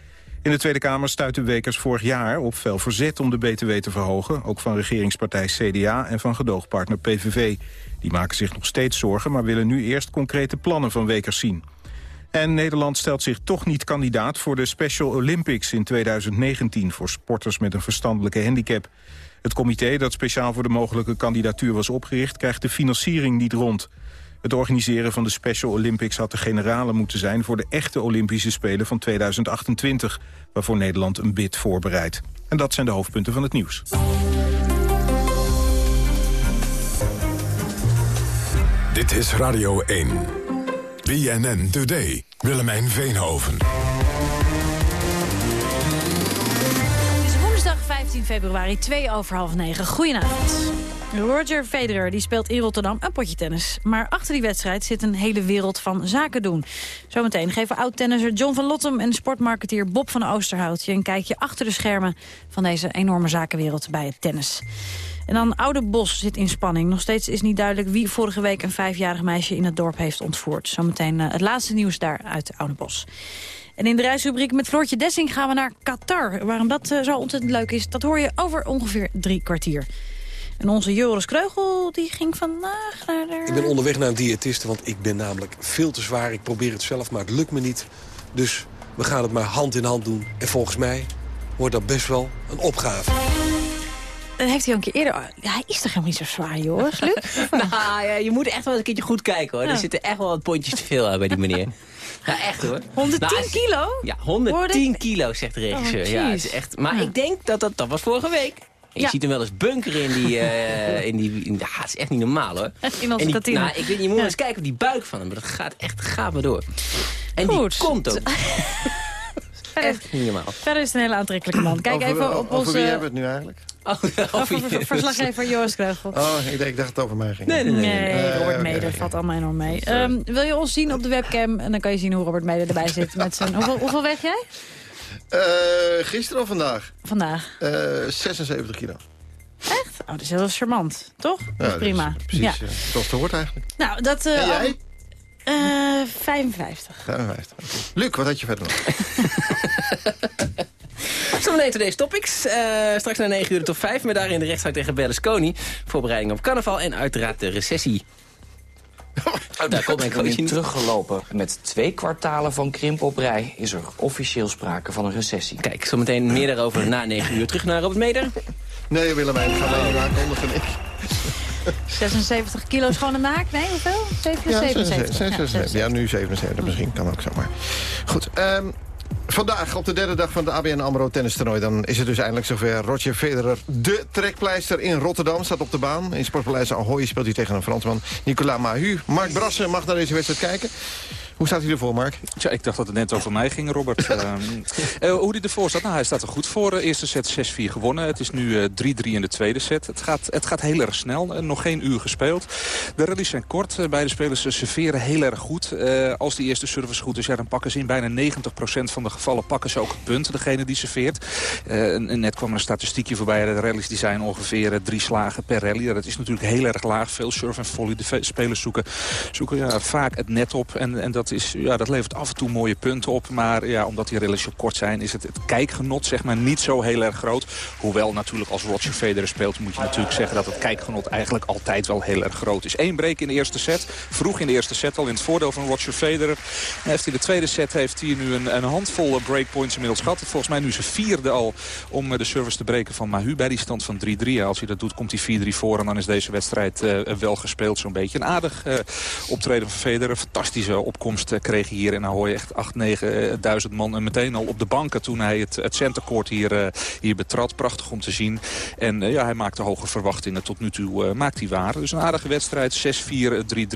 In de Tweede Kamer stuitte Wekers vorig jaar op fel verzet om de BTW te verhogen. Ook van regeringspartij CDA en van gedoogpartner PVV. Die maken zich nog steeds zorgen, maar willen nu eerst concrete plannen van Wekers zien. En Nederland stelt zich toch niet kandidaat voor de Special Olympics in 2019... voor sporters met een verstandelijke handicap. Het comité dat speciaal voor de mogelijke kandidatuur was opgericht... krijgt de financiering niet rond. Het organiseren van de Special Olympics had de generale moeten zijn... voor de echte Olympische Spelen van 2028... waarvoor Nederland een bid voorbereidt. En dat zijn de hoofdpunten van het nieuws. Dit is Radio 1. BNN Today. Willemijn Veenhoven. Het is woensdag 15 februari, 2 over half 9. Goedenavond. Roger Federer die speelt in Rotterdam een potje tennis. Maar achter die wedstrijd zit een hele wereld van zaken doen. Zometeen geven oud-tennisser John van Lottem en sportmarketeer Bob van Oosterhout... je een kijkje achter de schermen van deze enorme zakenwereld bij het tennis. En dan Oude Bos zit in spanning. Nog steeds is niet duidelijk wie vorige week een vijfjarig meisje in het dorp heeft ontvoerd. Zometeen uh, het laatste nieuws daar uit Oude Bos. En in de reisrubriek met Floortje Dessing gaan we naar Qatar. Waarom dat uh, zo ontzettend leuk is, dat hoor je over ongeveer drie kwartier. En onze Joris Kreugel die ging vandaag naar de... Ik ben onderweg naar een diëtiste, want ik ben namelijk veel te zwaar. Ik probeer het zelf, maar het lukt me niet. Dus we gaan het maar hand in hand doen. En volgens mij wordt dat best wel een opgave. Dat heeft hij al een keer eerder... Ja, hij is toch helemaal niet zo zwaar, Joris, Luc? (laughs) nou ja, je moet echt wel een keertje goed kijken, hoor. Er zitten echt wel wat pontjes te veel bij die meneer. Ja, echt hoor. 110 nou, kilo? Ja, 110 kilo, zegt de regisseur. Oh, ja, het is echt, maar ik denk dat dat, dat was vorige week je ziet hem wel eens bunkeren in die... Uh, in die in, ja, het is echt niet normaal hoor. (laughs) In onze die, nou, ik weet, Je moet ja. eens kijken op die buik van hem. Dat gaat echt gaat maar door. En Goed. die komt ook. (laughs) echt niet normaal. Verder is het een hele aantrekkelijke man. Kijk even op onze... Over wie hebben we het nu eigenlijk? Oh, over (laughs) verslaggever Joost Kreugel. Oh, ik dacht, ik dacht het over mij ging. Nee, nee, nee. nee, nee Robert Meder valt allemaal enorm mee. Um, wil je ons zien op de webcam? En dan kan je zien hoe Robert Meder erbij zit. Met zijn, hoeveel, hoeveel weeg jij? Uh, gisteren of vandaag? Vandaag. Uh, 76 kilo. Echt? Oh, dat is heel charmant, toch? Ja, dat is prima. precies, ja. Zoals het hoort eigenlijk. Nou, dat... Uh, en jij? Uh, 55. 55, okay. Luc, wat had je verder nog? (laughs) Zometeen deze topics. Uh, straks na 9 uur tot 5, met daarin de rechtszaak tegen Berlusconi. Voorbereiding op carnaval en uiteraard de recessie. Oh, daar komt economie teruggelopen. Met twee kwartalen van krimp op rij is er officieel sprake van een recessie. Kijk, zometeen meer daarover na 9 uur. Terug naar Robert Meder. Nee, Willemijn, ik ga alleen maar aankondigen. Ik. 76 kilo schoon in de haak? Nee, hoeveel? 77? 77. Ja, ja, nu 77 misschien, kan ook zomaar. Goed, um, Vandaag, op de derde dag van de ABN AMRO tennistoernooi... dan is het dus eindelijk zover. Roger Federer, de trekpleister in Rotterdam, staat op de baan. In Sportpaleis Ahoy speelt hij tegen een Fransman, Nicolas Mahu. Mark Brassen mag naar deze wedstrijd kijken. Hoe staat hij ervoor, Mark? Tja, ik dacht dat het net over mij ging, Robert. uh, (laughs) hoe hij ervoor staat? Nou, hij staat er goed voor. Uh, eerste set 6-4 gewonnen. Het is nu 3-3 uh, in de tweede set. Het gaat, het gaat heel erg snel. nog geen uur gespeeld. De rallies zijn kort. beide spelers serveren heel erg goed. als die eerste service goed is, ja, dan pakken ze in bijna 90% van de gevallen pakken ze ook het punt. Degene die serveert. net kwam er een statistiekje voorbij. De rallies die zijn ongeveer drie slagen per rally. Dat is natuurlijk heel erg laag. Veel surf en volley. De spelers zoeken, zoeken ja, vaak het net op. En, en dat is, ja, dat levert af en toe mooie punten op. Maar ja, omdat die relatief kort zijn, is het, het kijkgenot zeg maar, niet zo heel erg groot. Hoewel natuurlijk als Roger Federer speelt, moet je natuurlijk zeggen dat het kijkgenot eigenlijk altijd wel heel erg groot is. Eén break in de eerste set. Vroeg in de eerste set al in het voordeel van Roger Federer. En heeft in de tweede set heeft hij nu een, een handvol breakpoints inmiddels gehad. Volgens mij nu zijn vierde al om de service te breken van Mahu bij die stand van 3-3. Als hij dat doet, komt hij 4-3 voor en dan is deze wedstrijd uh, wel gespeeld zo'n beetje. Een aardig optreden van Federer. Fantastische opkomst opkomst kreeg hier in Ahoy echt 8.000, 9.000 man. En meteen al op de banken toen hij het, het centercourt hier, hier betrad. Prachtig om te zien. En ja, hij maakte hoge verwachtingen. Tot nu toe uh, maakt hij waar. Dus een aardige wedstrijd. 6-4,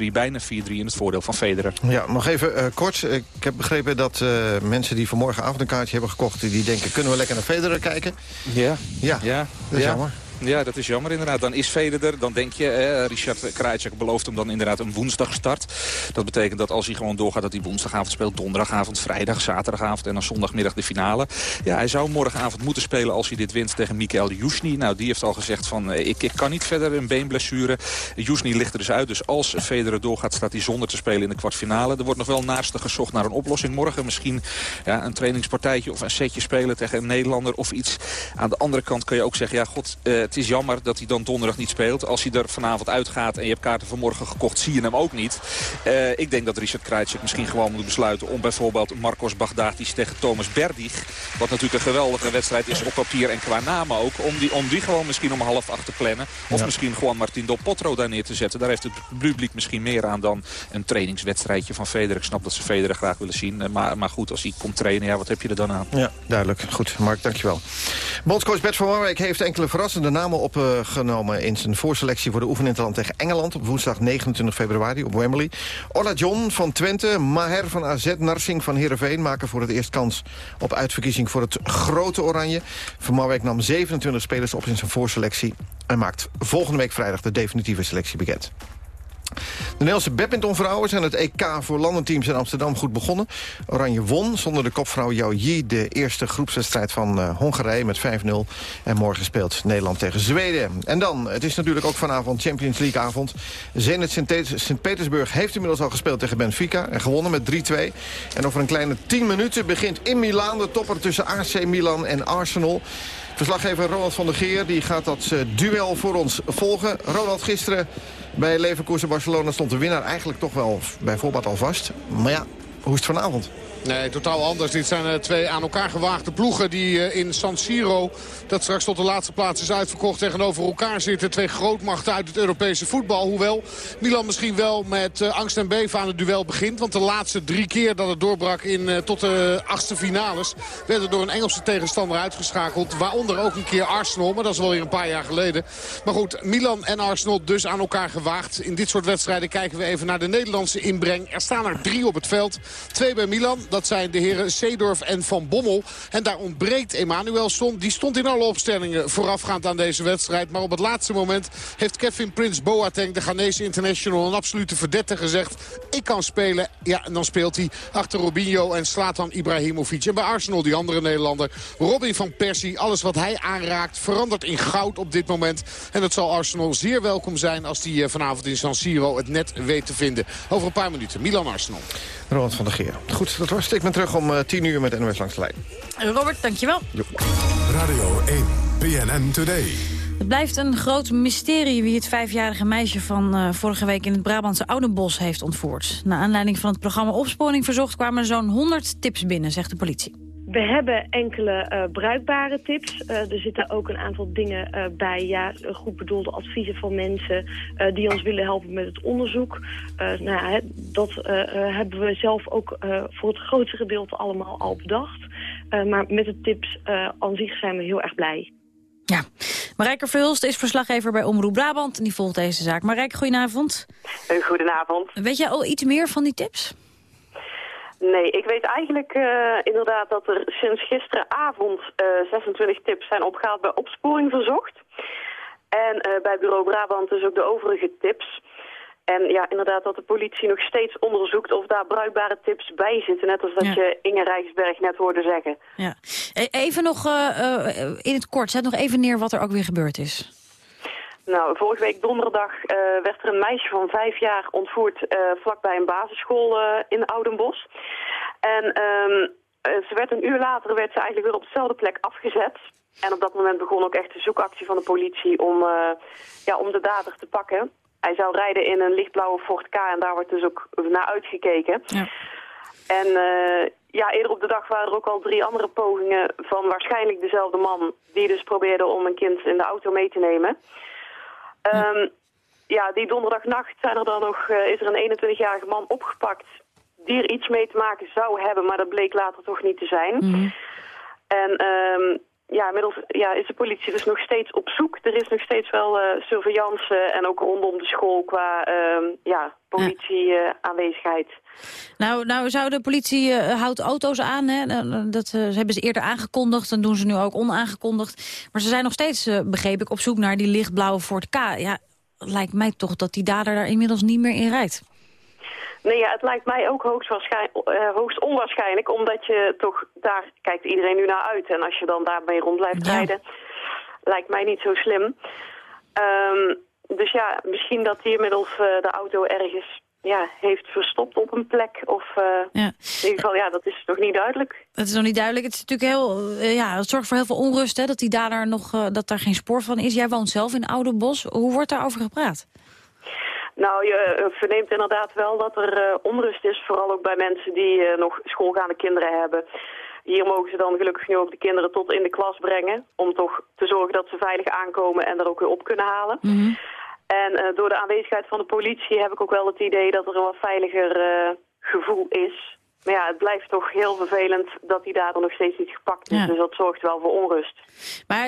3-3, bijna 4-3 in het voordeel van Federer. Ja, nog even kort. Ik heb begrepen dat mensen die vanmorgenavond een kaartje hebben gekocht... die denken, kunnen we lekker naar Federer kijken? Ja. Ja, ja. dat is ja. jammer. Ja, dat is jammer inderdaad. Dan is Federer, dan denk je, eh, Richard Krajicek belooft hem dan inderdaad een woensdag start. Dat betekent dat als hij gewoon doorgaat dat hij woensdagavond speelt, donderdagavond, vrijdag, zaterdagavond en dan zondagmiddag de finale. Ja, hij zou morgenavond moeten spelen als hij dit wint tegen Mikael Jusni. Nou, die heeft al gezegd van, eh, ik, ik kan niet verder een beenblessure. Jusni ligt er dus uit, dus als Federer doorgaat staat hij zonder te spelen in de kwartfinale. Er wordt nog wel naastig gezocht naar een oplossing morgen. Misschien ja, een trainingspartijtje of een setje spelen tegen een Nederlander of iets. Aan de andere kant kan je ook zeggen, ja god, uh, het is jammer dat hij dan donderdag niet speelt. Als hij er vanavond uitgaat en je hebt kaarten vanmorgen gekocht, zie je hem ook niet. Uh, ik denk dat Richard Krajicek misschien gewoon moet besluiten om bijvoorbeeld Marcos Bagdatis tegen Thomas Berdig. Wat natuurlijk een geweldige wedstrijd is op papier en qua namen ook. Om die, om die gewoon misschien om half acht te plannen. Of ja. misschien gewoon Martin Del Potro daar neer te zetten. Daar heeft het publiek misschien meer aan dan een trainingswedstrijdje van Federer. Ik snap dat ze Federer graag willen zien. Maar, maar goed, als hij komt trainen, ja, wat heb je er dan aan? Ja, duidelijk. Goed, Mark, dankjewel. Bondscoach Bert van Marwijk heeft enkele verrassende namen opgenomen... in zijn voorselectie voor de oefeninterland tegen Engeland... op woensdag 29 februari op Wembley. Ola John van Twente, Maher van AZ, Narsing van Heerenveen... maken voor het eerst kans op uitverkiezing voor het grote Oranje. Van Marwijk nam 27 spelers op in zijn voorselectie... en maakt volgende week vrijdag de definitieve selectie bekend. De Nederlandse badmintonvrouwen zijn het EK voor landenteams in Amsterdam goed begonnen. Oranje won zonder de kopvrouw Yao de eerste groepswedstrijd van uh, Hongarije met 5-0. En morgen speelt Nederland tegen Zweden. En dan, het is natuurlijk ook vanavond Champions League avond. Zenit Sint-Petersburg heeft inmiddels al gespeeld tegen Benfica en gewonnen met 3-2. En over een kleine 10 minuten begint in Milaan de topper tussen AC Milan en Arsenal. Verslaggever Ronald van der Geer die gaat dat uh, duel voor ons volgen. Ronald, gisteren bij Leverkusen Barcelona stond de winnaar eigenlijk toch wel bij voorbaat al vast. Maar ja, hoe is het vanavond? Nee, totaal anders. Dit zijn uh, twee aan elkaar gewaagde ploegen die uh, in San Siro, dat straks tot de laatste plaats is uitverkocht, tegenover elkaar zitten. Twee grootmachten uit het Europese voetbal. Hoewel Milan misschien wel met uh, angst en beven aan het duel begint. Want de laatste drie keer dat het doorbrak in, tot de achtste finales... werden door een Engelse tegenstander uitgeschakeld. Waaronder ook een keer Arsenal, maar dat is wel weer een paar jaar geleden. Maar goed, Milan en Arsenal dus aan elkaar gewaagd. In dit soort wedstrijden kijken we even naar de Nederlandse inbreng. Er staan er drie op het veld. Twee bij Milan. Dat zijn de heren Seedorf en Van Bommel. En daar ontbreekt Emanuelson. Die stond in alle opstellingen voorafgaand aan deze wedstrijd. Maar op het laatste moment heeft Kevin Prince Boateng, de Ghanese international, een absolute verdette gezegd. Ik kan spelen. Ja, en dan speelt hij achter Robinho en Slatan Ibrahimovic. En bij Arsenal, die andere Nederlander, Robin van Persie. Alles wat hij aanraakt verandert in goud op dit moment. En het zal Arsenal zeer welkom zijn als hij vanavond in San Siro het net weet te vinden. Over een paar minuten. Milan-Arsenal. Ronald van der Geer. Goed, dat was het. Ik ben terug om uh, 10 uur met NOS langs de lijn. Robert, dankjewel. Jo. Radio 1, BNN Today. Het blijft een groot mysterie wie het vijfjarige meisje van uh, vorige week in het Brabantse Oudenbos heeft ontvoerd. Na aanleiding van het programma Opsporing Verzocht kwamen er zo'n 100 tips binnen, zegt de politie. We hebben enkele uh, bruikbare tips. Uh, er zitten ook een aantal dingen uh, bij. Ja, goed bedoelde adviezen van mensen die ons willen helpen met het onderzoek. nou, hè, dat hebben we zelf ook voor het grootste gedeelte allemaal al bedacht. maar met de tips aan zich zijn we heel erg blij. Ja, Marijke Verhulst is verslaggever bij Omroep Brabant en die volgt deze zaak. Marijke, goedenavond. Goedenavond. Weet jij al iets meer van die tips? Nee, ik weet eigenlijk uh, inderdaad dat er sinds gisteravond uh, eh, 26 tips zijn opgehaald bij opsporing verzocht. En uh, bij Bureau Brabant dus ook de overige tips. En ja, inderdaad dat de politie nog steeds onderzoekt of daar bruikbare tips bij zitten. Net als dat je Inge Rijksberg net hoorde zeggen. Ja. E, even nog in het kort, zet nog even neer wat er ook weer gebeurd is. Nou, vorige week donderdag uh, werd er een meisje van vijf jaar ontvoerd uh, vlakbij een basisschool uh, in Oudenbos. En um, ze werd een uur later werd ze eigenlijk weer op dezelfde plek afgezet. En op dat moment begon ook echt de zoekactie van de politie om, ja, om de dader te pakken. Hij zou rijden in een lichtblauwe Ford K en daar wordt dus ook naar uitgekeken. Ja. En ja, eerder op de dag waren er ook al drie andere pogingen van waarschijnlijk dezelfde man... die dus probeerde om een kind in de auto mee te nemen. Um, ja, die donderdagnacht zijn er dan nog, uh, is er een 21-jarige man opgepakt die er iets mee te maken zou hebben, maar dat bleek later toch niet te zijn. Mm En um, ja, inmiddels ja, is de politie dus nog steeds op zoek. Er is nog steeds wel uh, surveillance en ook rondom de school qua uh, ja, politie-aanwezigheid. nou, nou zou de politie uh, houdt auto's aan. Hè? Dat hebben ze eerder aangekondigd. Dan doen ze nu ook onaangekondigd. Maar ze zijn nog steeds, begreep ik, op zoek naar die lichtblauwe Ford K. Ja, lijkt mij toch dat die dader daar inmiddels niet meer in rijdt. Nee, ja, het lijkt mij ook hoogst, uh, hoogst onwaarschijnlijk, omdat je toch, daar kijkt iedereen nu naar uit. En als je dan daarmee rond blijft rijden, lijkt mij niet zo slim. Um, dus ja, misschien dat hij inmiddels uh, de auto ergens ja, heeft verstopt op een plek. Of uh, ja. in ieder geval, ja, dat is nog niet duidelijk. Dat is nog niet duidelijk. Het is natuurlijk heel, ja, het zorgt voor heel veel onrust, hè, dat die dader nog, dat daar geen spoor van is. Jij woont zelf in Oude Hoe wordt daarover gepraat? Nou, je eh, verneemt inderdaad wel dat er uh, onrust is, vooral ook bij mensen die uh, nog schoolgaande kinderen hebben. Hier mogen ze dan gelukkig nu ook de kinderen tot in de klas brengen, om toch te zorgen dat ze veilig aankomen en er ook weer op kunnen halen. Mm -hmm. En uh, door de aanwezigheid van de politie heb ik ook wel het idee dat er een wat veiliger gevoel is. Maar ja, het blijft toch heel vervelend dat die dader nog steeds niet gepakt is. Dus dat zorgt wel voor onrust. Maar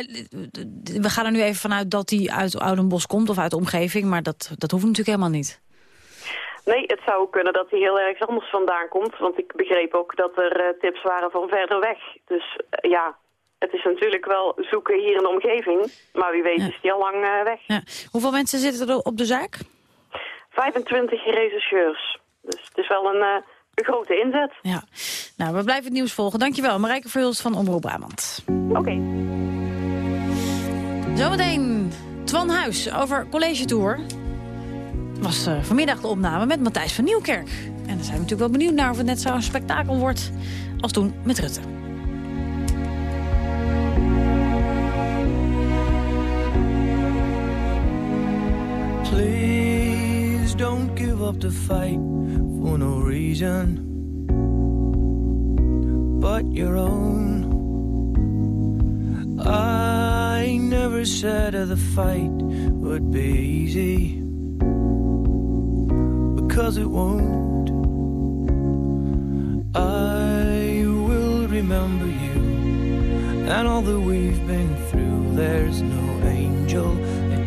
we gaan er nu even vanuit dat hij uit Oudenbos komt of uit de omgeving. Maar dat, dat hoeft natuurlijk helemaal niet. Nee, het zou kunnen dat hij heel erg anders vandaan komt. Want ik begreep ook dat er uh, tips waren van verder weg. Dus uh, ja, het is natuurlijk wel zoeken hier in de omgeving. Maar wie weet ja. is hij al lang uh, weg. Ja. Hoeveel mensen zitten er op de zaak? 25 rechercheurs. Dus het is wel een een grote inzet. Ja, nou, we blijven het nieuws volgen. Dankjewel, Marijke Verhulst van Omroep Brabant. Oké. Okay. Zometeen Twan Huis over College Tour. was uh, vanmiddag de opname met Matthijs van Nieuwkerk. En dan zijn we natuurlijk wel benieuwd naar of het net zo'n spektakel wordt als toen met Rutte. Please don't give up the fight for no reason but your own. I never said that the fight would be easy because it won't. I will remember you and all that we've been through. There's no angel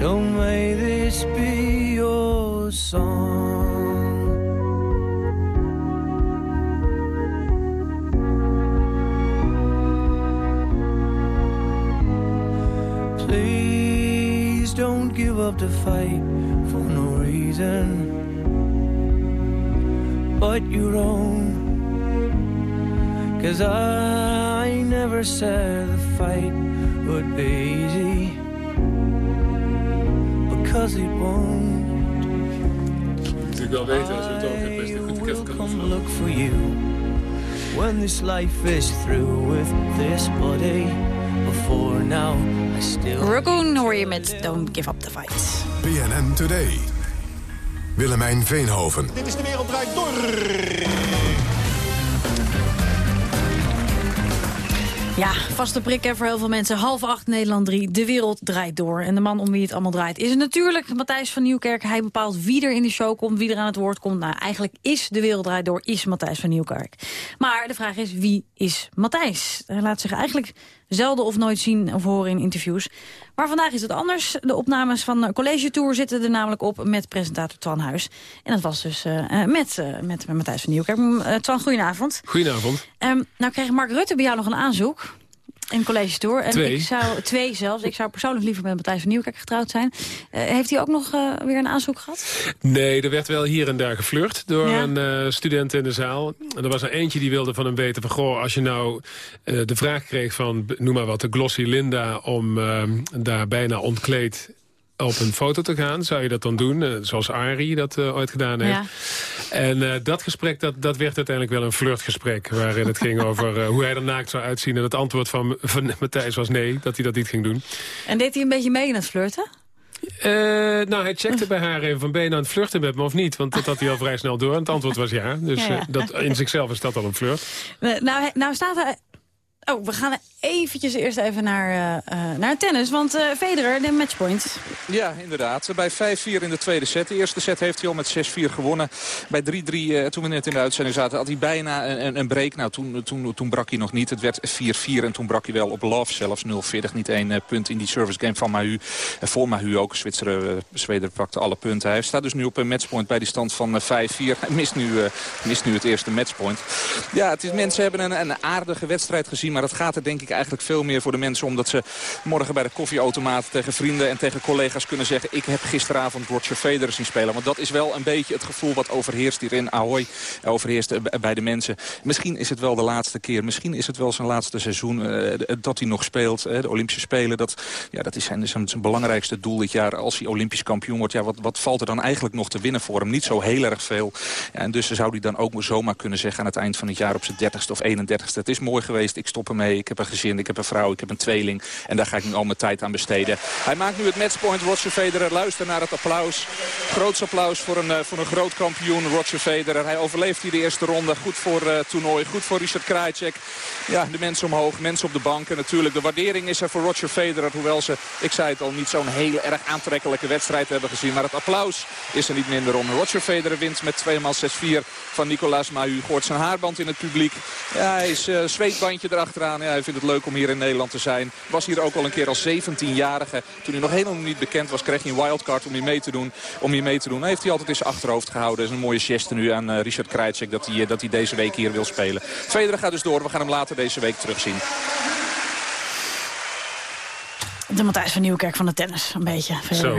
So may this be your song. Please don't give up the fight for no reason but your own. Cause I never said the fight would be easy because it won't. Natuurlijk wel weten als we het will come look for you when this life is through with this body. Before now, I still. Raccoon hoor je met Don't Give Up the Fight. BNN Today. Willemijn Veenhoven. Dit is de wereld draait door. Ja, vaste prik voor heel veel mensen. Half acht, Nederland 3. De wereld draait door. En de man om wie het allemaal draait is natuurlijk Matthijs van Nieuwkerk. Hij bepaalt wie er in de show komt, wie er aan het woord komt. Nou, eigenlijk is de wereld draait door, is Matthijs van Nieuwkerk. Maar de vraag is, wie is Matthijs? Hij laat zich eigenlijk zelden of nooit zien of horen in interviews. Maar vandaag is het anders. De opnames van College Tour zitten er namelijk op met presentator Twan Huis. En dat was dus uh, met, uh, met Matthijs van Nieuwkerk. Uh, Twan, goedenavond. Goedenavond. Um, nou kreeg Mark Rutte bij jou nog een aanzoek. In College Tour. En twee. Ik zou, twee zelfs. Ik zou persoonlijk liever met Matthijs van Nieuwkerk getrouwd zijn. Uh, heeft hij ook nog uh, weer een aanzoek gehad? Nee, er werd wel hier en daar geflirt door ja. een uh, student in de zaal. En er was er eentje die wilde van hem weten van... goh, als je nou de vraag kreeg van, noem maar wat, de Glossy Linda... om daar bijna ontkleed op een foto te gaan, zou je dat dan doen? Uh, zoals Ari dat uh, ooit gedaan heeft. Ja. En uh, dat gesprek, dat, dat werd uiteindelijk wel een flirtgesprek... waarin het ging over hoe hij er naakt zou uitzien. En het antwoord van, van Matthijs was nee, dat hij dat niet ging doen. En deed hij een beetje mee in het flirten? Uh, nou, hij checkte bij haar even van ben je aan het flirten met me of niet? Want dat had hij al vrij snel door. En het antwoord was ja. Dus ja, ja. dat, in zichzelf is dat al een flirt. Nou, nou staat hij... Oh, we gaan eventjes eerst even naar, uh, naar tennis. Want uh, Federer, de matchpoint. Ja, inderdaad. Bij 5-4 in de tweede set. De eerste set heeft hij al met 6-4 gewonnen. Bij 3-3, uh, toen we net in de uitzending zaten, had hij bijna een, een break. Nou, toen, toen, toen brak hij nog niet. Het werd 4-4 en toen brak hij wel op love zelfs. 0-40, niet één punt in die service game van Mahu. En voor Mahu ook. Zwitser, Zweder pakte alle punten. Hij staat dus nu op een matchpoint bij die stand van 5-4. Hij mist nu, mist nu het eerste matchpoint. Ja, het is, mensen hebben een, een aardige wedstrijd gezien. Maar het gaat er denk ik eigenlijk veel meer voor de mensen... omdat ze morgen bij de koffieautomaat tegen vrienden en tegen collega's kunnen zeggen... ik heb gisteravond Roger Federer zien spelen. Want dat is wel een beetje het gevoel wat overheerst hier in Ahoy. Overheerst bij de mensen. Misschien is het wel de laatste keer. Misschien is het wel zijn laatste seizoen uh, dat hij nog speelt. De Olympische Spelen, dat, ja, dat is zijn, zijn, belangrijkste doel dit jaar. Als hij Olympisch kampioen wordt, ja, wat, wat valt er dan eigenlijk nog te winnen voor hem? Niet zo heel erg veel. Ja, en dus zou hij dan ook zomaar kunnen zeggen aan het eind van het jaar... op zijn 30ste of 31ste. Het is mooi geweest, ik ermee. Ik heb een gezin, ik heb een vrouw, ik heb een tweeling. En daar ga ik nu al mijn tijd aan besteden. Hij maakt nu het matchpoint, Roger Federer. Luister naar het applaus. Groots applaus voor een, uh, voor een groot kampioen, Roger Federer. Hij overleeft hier de eerste ronde. Goed voor uh, toernooi, goed voor Richard Krajcek. Ja, de mensen omhoog, mensen op de bank. En natuurlijk, de waardering is er voor Roger Federer. Hoewel ze, ik zei het al, niet zo'n heel erg aantrekkelijke wedstrijd hebben gezien. Maar het applaus is er niet minder om. Roger Federer wint met 2x6-4 van Nicolas Mahut. Hoort zijn haarband in het publiek. Ja, hij is uh, zweetbandje erachteraan. Ja, hij vindt het leuk om hier in Nederland te zijn. Was hier ook al een keer als 17-jarige. Toen hij nog helemaal niet bekend was, kreeg hij een wildcard om hier mee te doen. Om hier mee te doen. Hij heeft hij altijd in zijn achterhoofd gehouden. Dat is een mooie geste nu aan uh, Richard Krajcek dat hij, uh, dat hij deze week hier wil spelen. Federer gaat dus door. We gaan hem later deze week terugzien. De Matthijs van Nieuwkerk van de tennis, een beetje. Zo.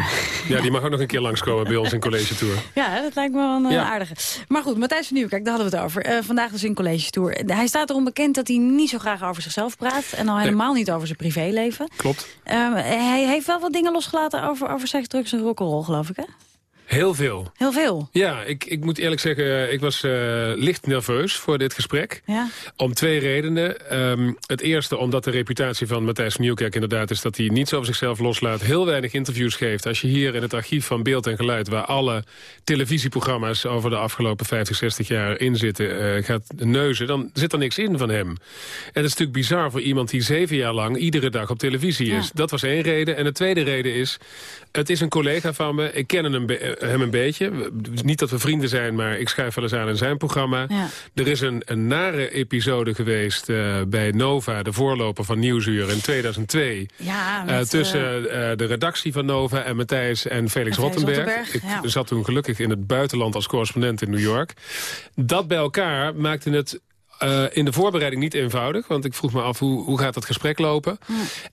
Ja, die mag ook nog een keer langskomen bij ons in College Tour. (laughs) Ja, dat lijkt me wel een ja. aardige. Maar goed, Matthijs van Nieuwkerk, daar hadden we het over. Uh, vandaag dus in College Tour. Hij staat erom bekend dat hij niet zo graag over zichzelf praat. En al helemaal nee. niet over zijn privéleven. Klopt. Uh, hij heeft wel wat dingen losgelaten over, over seks, drugs en rock'n'roll, geloof ik, hè? Heel veel. Heel veel? Ja, ik, ik moet eerlijk zeggen, ik was uh, licht nerveus voor dit gesprek. Ja. Om twee redenen. Um, het eerste omdat de reputatie van Matthijs van Nieuwkerk inderdaad is... dat hij niets over zichzelf loslaat, heel weinig interviews geeft. Als je hier in het archief van Beeld en Geluid... waar alle televisieprogramma's over de afgelopen 50, 60 jaar in zitten... Uh, gaat neuzen, dan zit er niks in van hem. En dat is natuurlijk bizar voor iemand die zeven jaar lang... iedere dag op televisie is. Ja. Dat was één reden. En de tweede reden is, het is een collega van me. Ik ken hem hem een beetje. Niet dat we vrienden zijn, maar ik schuif wel eens aan in zijn programma. Ja. Er is een, een nare episode geweest uh, bij Nova, de voorloper van Nieuwsuur in 2002. Ja, met, uh, tussen de redactie van Nova en Matthijs en Felix Rottenberg. Rottenberg. Ik ja. zat toen gelukkig in het buitenland als correspondent in New York. Dat bij elkaar maakte het uh, in de voorbereiding niet eenvoudig. Want ik vroeg me af, hoe, hoe gaat dat gesprek lopen?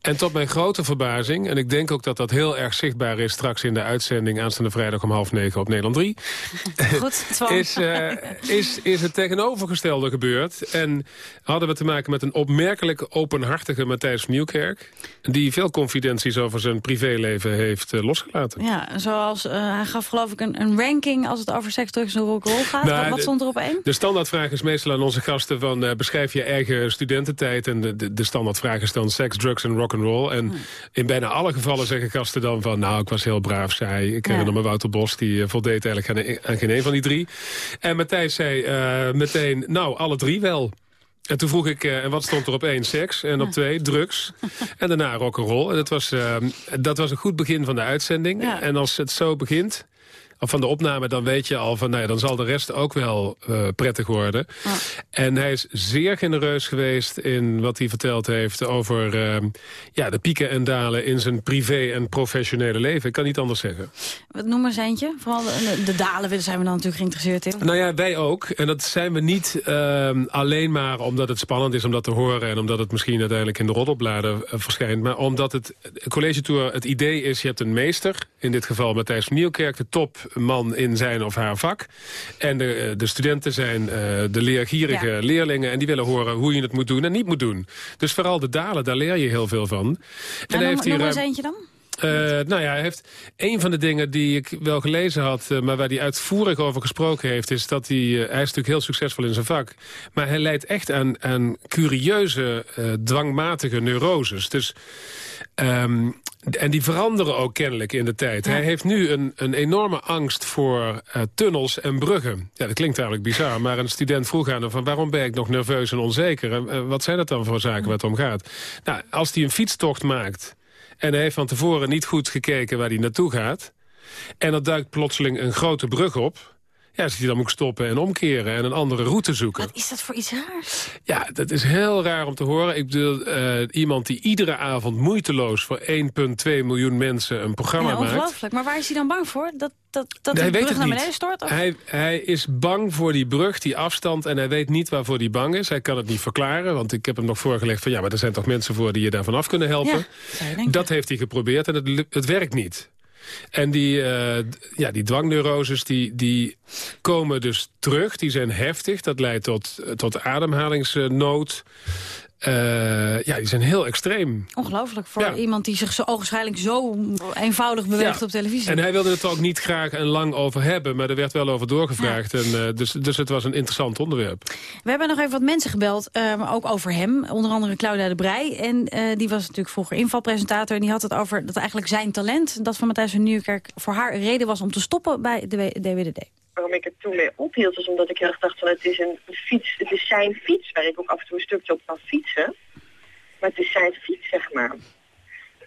En tot mijn grote verbazing... en ik denk ook dat dat heel erg zichtbaar is... straks in de uitzending aanstaande vrijdag om half negen op Nederland 3... (laughs) Goed, is, uh, is, is het tegenovergestelde gebeurd. En hadden we te maken met een opmerkelijk openhartige Matthijs Nieuwkerk... die veel confidenties over zijn privéleven heeft uh, losgelaten. Ja, zoals hij gaf geloof ik een, een, ranking als het over seks, drugs en rock'n'roll gaat. Nou, wat, stond er op één? De standaardvraag is meestal aan onze gasten van... Uh, beschrijf je eigen studententijd. En de, de, de standaardvraag is dan seks, drugs en rock'n'roll. En in bijna alle gevallen zeggen gasten dan van... nou, ik was heel braaf, zei Ik herinner ja. me Wouter Bos, die voldeed eigenlijk aan, aan, geen een van die drie. En Matthijs zei meteen, nou, alle drie wel. En toen vroeg ik, uh, en wat stond er op één? Seks. En op twee, drugs. (laughs) En daarna rock'n'roll. En dat was, uh, dat was een goed begin van de uitzending. Ja. En als het zo begint van de opname, dan weet je al van... Nou ja, dan zal de rest ook wel uh, prettig worden. Ja. En hij is zeer genereus geweest in wat hij verteld heeft... over uh, ja, de pieken en dalen in zijn privé en professionele leven. Ik kan niet anders zeggen. Wat noem maar eentje. Vooral de, de dalen zijn we dan natuurlijk geïnteresseerd in. Nou ja, wij ook. En dat zijn we niet uh, alleen maar omdat het spannend is om dat te horen... en omdat het misschien uiteindelijk in de roddelbladen uh, verschijnt... maar omdat het college tour het idee is... je hebt een meester, in dit geval Matthijs Nieuwkerk, de top man in zijn of haar vak. En de, eh, de studenten zijn uh, de leergierige ja. leerlingen... en die willen horen hoe je het moet doen en niet moet doen. Dus vooral de dalen, daar leer je heel veel van. En ja, heeft hier, eens eentje dan? Uh, nou ja, hij heeft een van de dingen die ik wel gelezen had... Uh, maar waar hij uitvoerig over gesproken heeft... is dat hij... Uh, hij is natuurlijk heel succesvol in zijn vak. Maar hij leidt echt aan, aan curieuze, dwangmatige neuroses. Dus um, en die veranderen ook kennelijk in de tijd. Hij heeft nu een, een enorme angst voor tunnels en bruggen. Ja, dat klinkt eigenlijk bizar, maar een student vroeg aan hem... van waarom ben ik nog nerveus en onzeker? En wat zijn dat dan voor zaken waar het om gaat? Nou, als hij een fietstocht maakt... en hij heeft van tevoren niet goed gekeken waar hij naartoe gaat... en er duikt plotseling een grote brug op ja, als hij dan moet stoppen en omkeren en een andere route zoeken. Wat is dat voor iets raars? Ja, dat is heel raar om te horen. Ik bedoel, uh, iemand die iedere avond moeiteloos voor 1,2 miljoen mensen een programma ja, maakt. Ongelooflijk. Maar waar is hij dan bang voor? Dat, dat, dat de brug naar beneden stort? Of? Hij, hij is bang voor die brug, die afstand, en hij weet niet waarvoor hij bang is. Hij kan het niet verklaren, want ik heb hem nog voorgelegd van... ja, maar er zijn toch mensen voor die je daarvan af kunnen helpen? Ja, dat heeft hij geprobeerd en het, het werkt niet. En die, uh, ja, die dwangneuroses die, die komen dus terug. Die zijn heftig. Dat leidt tot, tot ademhalingsnood. Uh, ja, die zijn heel extreem. Ongelooflijk voor iemand die zich zo ogenschijnlijk zo eenvoudig beweegt op televisie. En hij wilde het er ook niet graag en lang over hebben, maar er werd wel over doorgevraagd. En, uh, dus, dus het was een interessant onderwerp. We hebben nog even wat mensen gebeld, uh, ook over hem. Onder andere Claudia de Brij. En die was natuurlijk vroeger invalpresentator. En die had het over dat eigenlijk zijn talent, dat van Matthijs van Nieuwkerk, voor haar een reden was om te stoppen bij de DWDD waarom ik er toen mee ophield, is omdat ik heel erg dacht van het is een fiets, het is zijn fiets, waar ik ook af en toe een stukje op kan fietsen. Maar het is zijn fiets, zeg maar.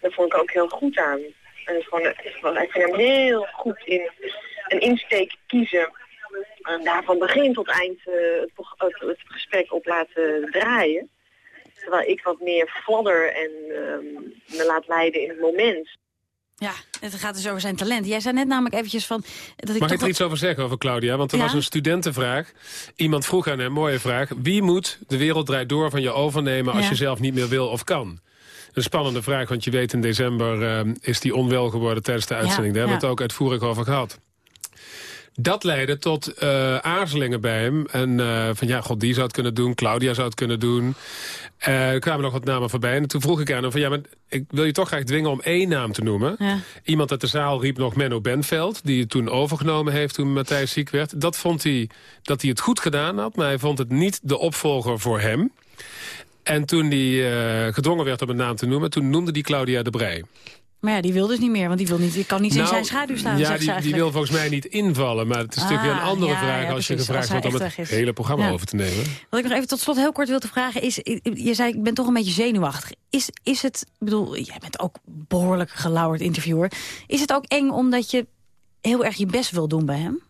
Daar vond ik ook heel goed aan. En het gewoon, het ik vind hem heel goed in een insteek kiezen. En daar van begin tot eind uh, het, het, gesprek op laten draaien. Terwijl ik wat meer fladder en um, me laat leiden in het moment. Ja, het gaat dus over zijn talent. Jij zei net namelijk eventjes van... Dat ik Mag ik er iets over zeggen over Claudia? Want er was een studentenvraag. Iemand vroeg aan hem, mooie vraag. Wie moet de wereld draait door van je overnemen... als je zelf niet meer wil of kan? Een spannende vraag, want je weet in december uh, is die onwel geworden tijdens de uitzending. Daar hebben we het ook uitvoerig over gehad. Dat leidde tot uh, aarzelingen bij hem. En uh, van ja, god, die zou het kunnen doen. Claudia zou het kunnen doen. Uh, er kwamen nog wat namen voorbij. En toen vroeg ik aan hem van ja, maar ik wil je toch graag dwingen om één naam te noemen. Ja. Iemand uit de zaal riep nog Menno Benveld. Die het toen overgenomen heeft toen Matthijs ziek werd. Dat vond hij dat hij het goed gedaan had. Maar hij vond het niet de opvolger voor hem. En toen hij uh, gedwongen werd om een naam te noemen... toen noemde hij Claudia de Brij. Maar ja, die wil dus niet meer, want die, wil niet, die kan niet in nou, zijn schaduw staan. Ja, die, die, wil volgens mij niet invallen. Maar het is natuurlijk weer een ah, andere vraag als je gevraagd wordt om het hele programma over te nemen. Wat ik nog even tot slot heel kort wil te vragen is... je zei, ik ben toch een beetje zenuwachtig. Is, is het, ik bedoel, jij bent ook behoorlijk gelauwerd interviewer. Is het ook eng omdat je heel erg je best wil doen bij hem?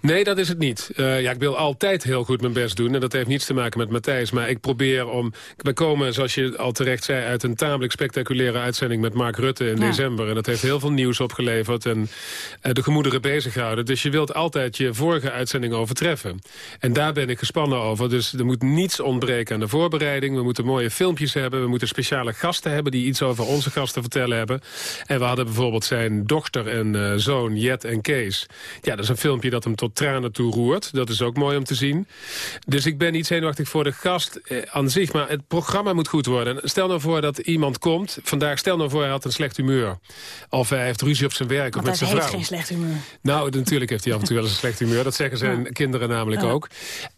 Nee, dat is het niet. Uh, ja, ik wil altijd heel goed mijn best doen. En dat heeft niets te maken met Matthijs. Maar ik probeer om... We komen, zoals je al terecht zei... uit een tamelijk spectaculaire uitzending met Mark Rutte in december. En dat heeft heel veel nieuws opgeleverd. En uh, de gemoederen bezighouden. Dus je wilt altijd je vorige uitzending overtreffen. En daar ben ik gespannen over. Dus er moet niets ontbreken aan de voorbereiding. We moeten mooie filmpjes hebben. We moeten speciale gasten hebben... die iets over onze gasten vertellen hebben. En we hadden bijvoorbeeld zijn dochter en uh, zoon Jet en Kees. Ja, dat is een filmpje dat hem tot tranen toe roert. Dat is ook mooi om te zien. Dus ik ben niet zenuwachtig voor de gast eh, aan zich. Maar het programma moet goed worden. stel nou voor dat iemand komt. Vandaag stel nou voor hij had een slecht humeur. Of hij heeft ruzie op zijn werk of met zijn vrouw. hij heeft geen slecht humeur. Nou, natuurlijk heeft hij af en toe wel eens een slecht humeur. Dat zeggen zijn kinderen namelijk ook.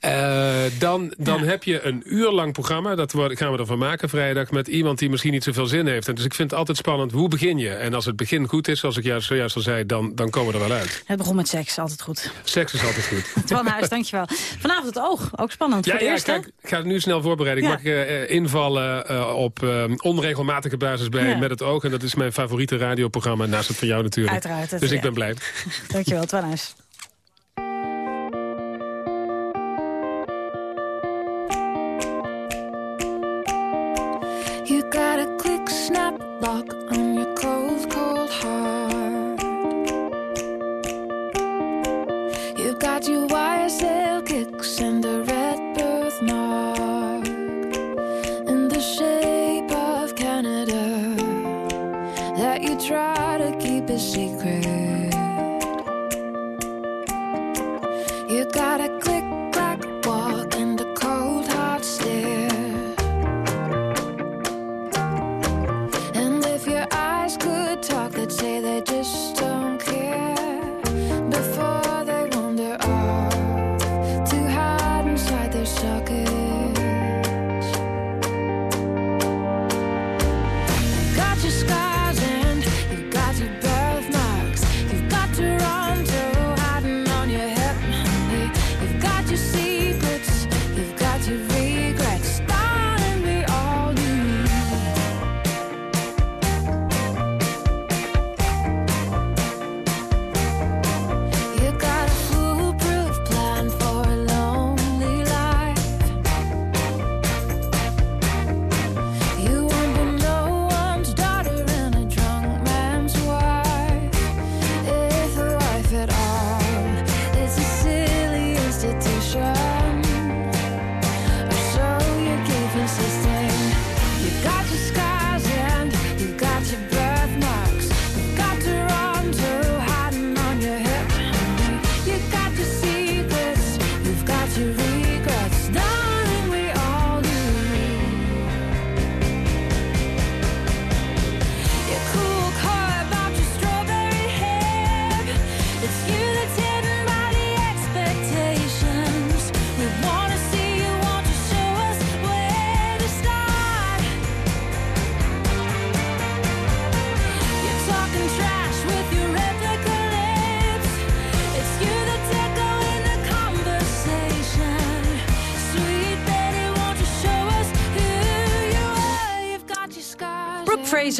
Uh, dan dan heb je een uur lang programma. Dat gaan we ervan maken vrijdag. Met iemand die misschien niet zoveel zin heeft. En dus ik vind het altijd spannend. Hoe begin je? En als het begin goed is, zoals ik juist zojuist al zei. Dan, dan komen we er wel uit. Het begon met seks. Altijd goed. Seks is altijd goed. (laughs) Twan Huis, dankjewel. Vanavond het oog. Ook spannend. Ja, voor ja eerst, kijk, ik ga het nu snel voorbereiden. Ik mag uh, invallen uh, op uh, onregelmatige basis bij ja. Met het Oog. En dat is mijn favoriete radioprogramma. Naast het van jou natuurlijk. Uiteraard. Dus ik ben blij. (laughs) (laughs) dankjewel, Twan Huis. You got a quick snap lock on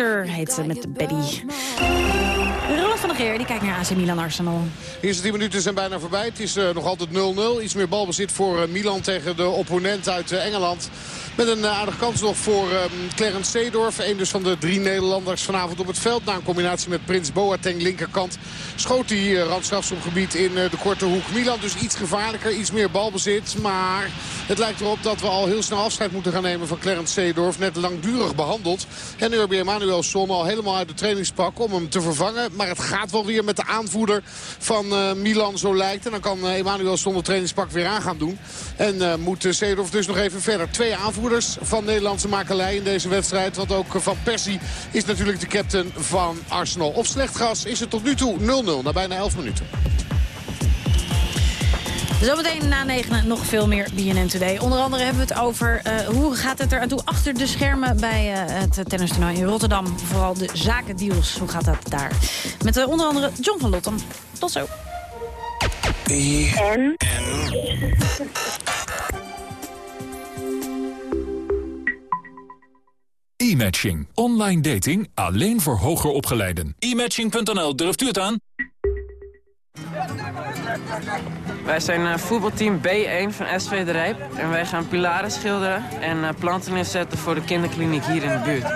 Heet ze met de Betty. Roland van der Geer die kijkt naar AC Milan Arsenal. De eerste 10 minuten zijn bijna voorbij. Het is uh, nog altijd 0-0. Iets meer balbezit voor uh, Milan tegen de opponent uit uh, Engeland. Met een aardige kans nog voor Clarence Seedorf. Een dus van de drie Nederlanders vanavond op het veld. Na een combinatie met Prins Boateng linkerkant. Schoot hij randstrafschopgebied in de korte hoek. Milan dus iets gevaarlijker, iets meer balbezit. Maar het lijkt erop dat we al heel snel afscheid moeten gaan nemen van Clarence Seedorf. Net langdurig behandeld. En Urbi Emanuelson al helemaal uit de trainingspak om hem te vervangen. Maar het gaat wel weer met de aanvoerder van uh, Milan zo lijkt. En dan kan uh, Emanuelson de trainingspak weer aan gaan doen. En moet Seedorf dus nog even verder. Twee aanvoerders van Nederlandse makelij in deze wedstrijd. Want ook Van Persie is natuurlijk de captain van Arsenal. Op slecht gas is het tot nu toe 0-0 na bijna 11 minuten. Zometeen na negen nog veel meer BNN Today. Onder andere hebben we het over uh, hoe gaat het er aan toe achter de schermen bij uh, het tennistoernooi in Rotterdam. Vooral de zakendeals, hoe gaat dat daar? Met uh, onder andere John van Lottem. Tot zo. En? E-matching. Online dating alleen voor hoger opgeleiden. E-matching.nl, durft u het aan? Wij zijn eh, voetbalteam B1 van SV De Rijp. En wij gaan pilaren schilderen en eh, planten inzetten voor de kinderkliniek hier in de buurt.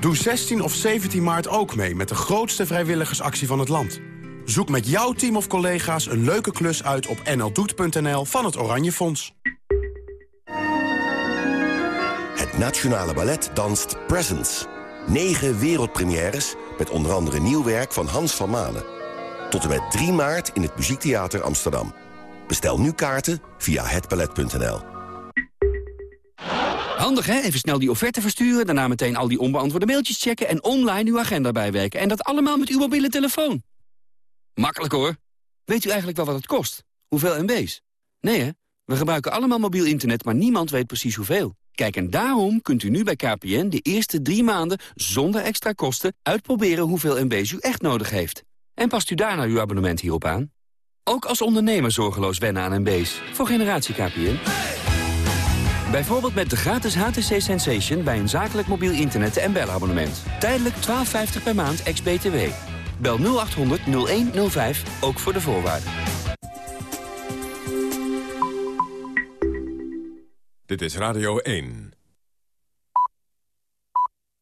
Doe 16 of 17 maart ook mee met de grootste vrijwilligersactie van het land. Zoek met jouw team of collega's een leuke klus uit op nldoet.nl van het Oranje Fonds. Het Nationale Ballet danst Presents. Negen wereldpremières met onder andere nieuw werk van Hans van Manen. Tot en met 3 maart in het Muziektheater Amsterdam. Bestel nu kaarten via hetballet.nl. Handig hè? Even snel die offerte versturen, daarna meteen al die onbeantwoorde mailtjes checken... en online uw agenda bijwerken. En dat allemaal met uw mobiele telefoon. Makkelijk hoor. Weet u eigenlijk wel wat het kost? Hoeveel MB's? Nee hè? We gebruiken allemaal mobiel internet, maar niemand weet precies hoeveel. Kijk, en daarom kunt u nu bij KPN de eerste drie maanden zonder extra kosten uitproberen hoeveel MB's u echt nodig heeft. En past u daarna uw abonnement hierop aan? Ook als ondernemer zorgeloos wennen aan MB's. Voor generatie KPN. Bijvoorbeeld met de gratis HTC Sensation bij een zakelijk mobiel internet- en belabonnement. Tijdelijk 12,50 per maand ex-BTW. Bel 0800 0105, ook voor de voorwaarden. Dit is Radio 1.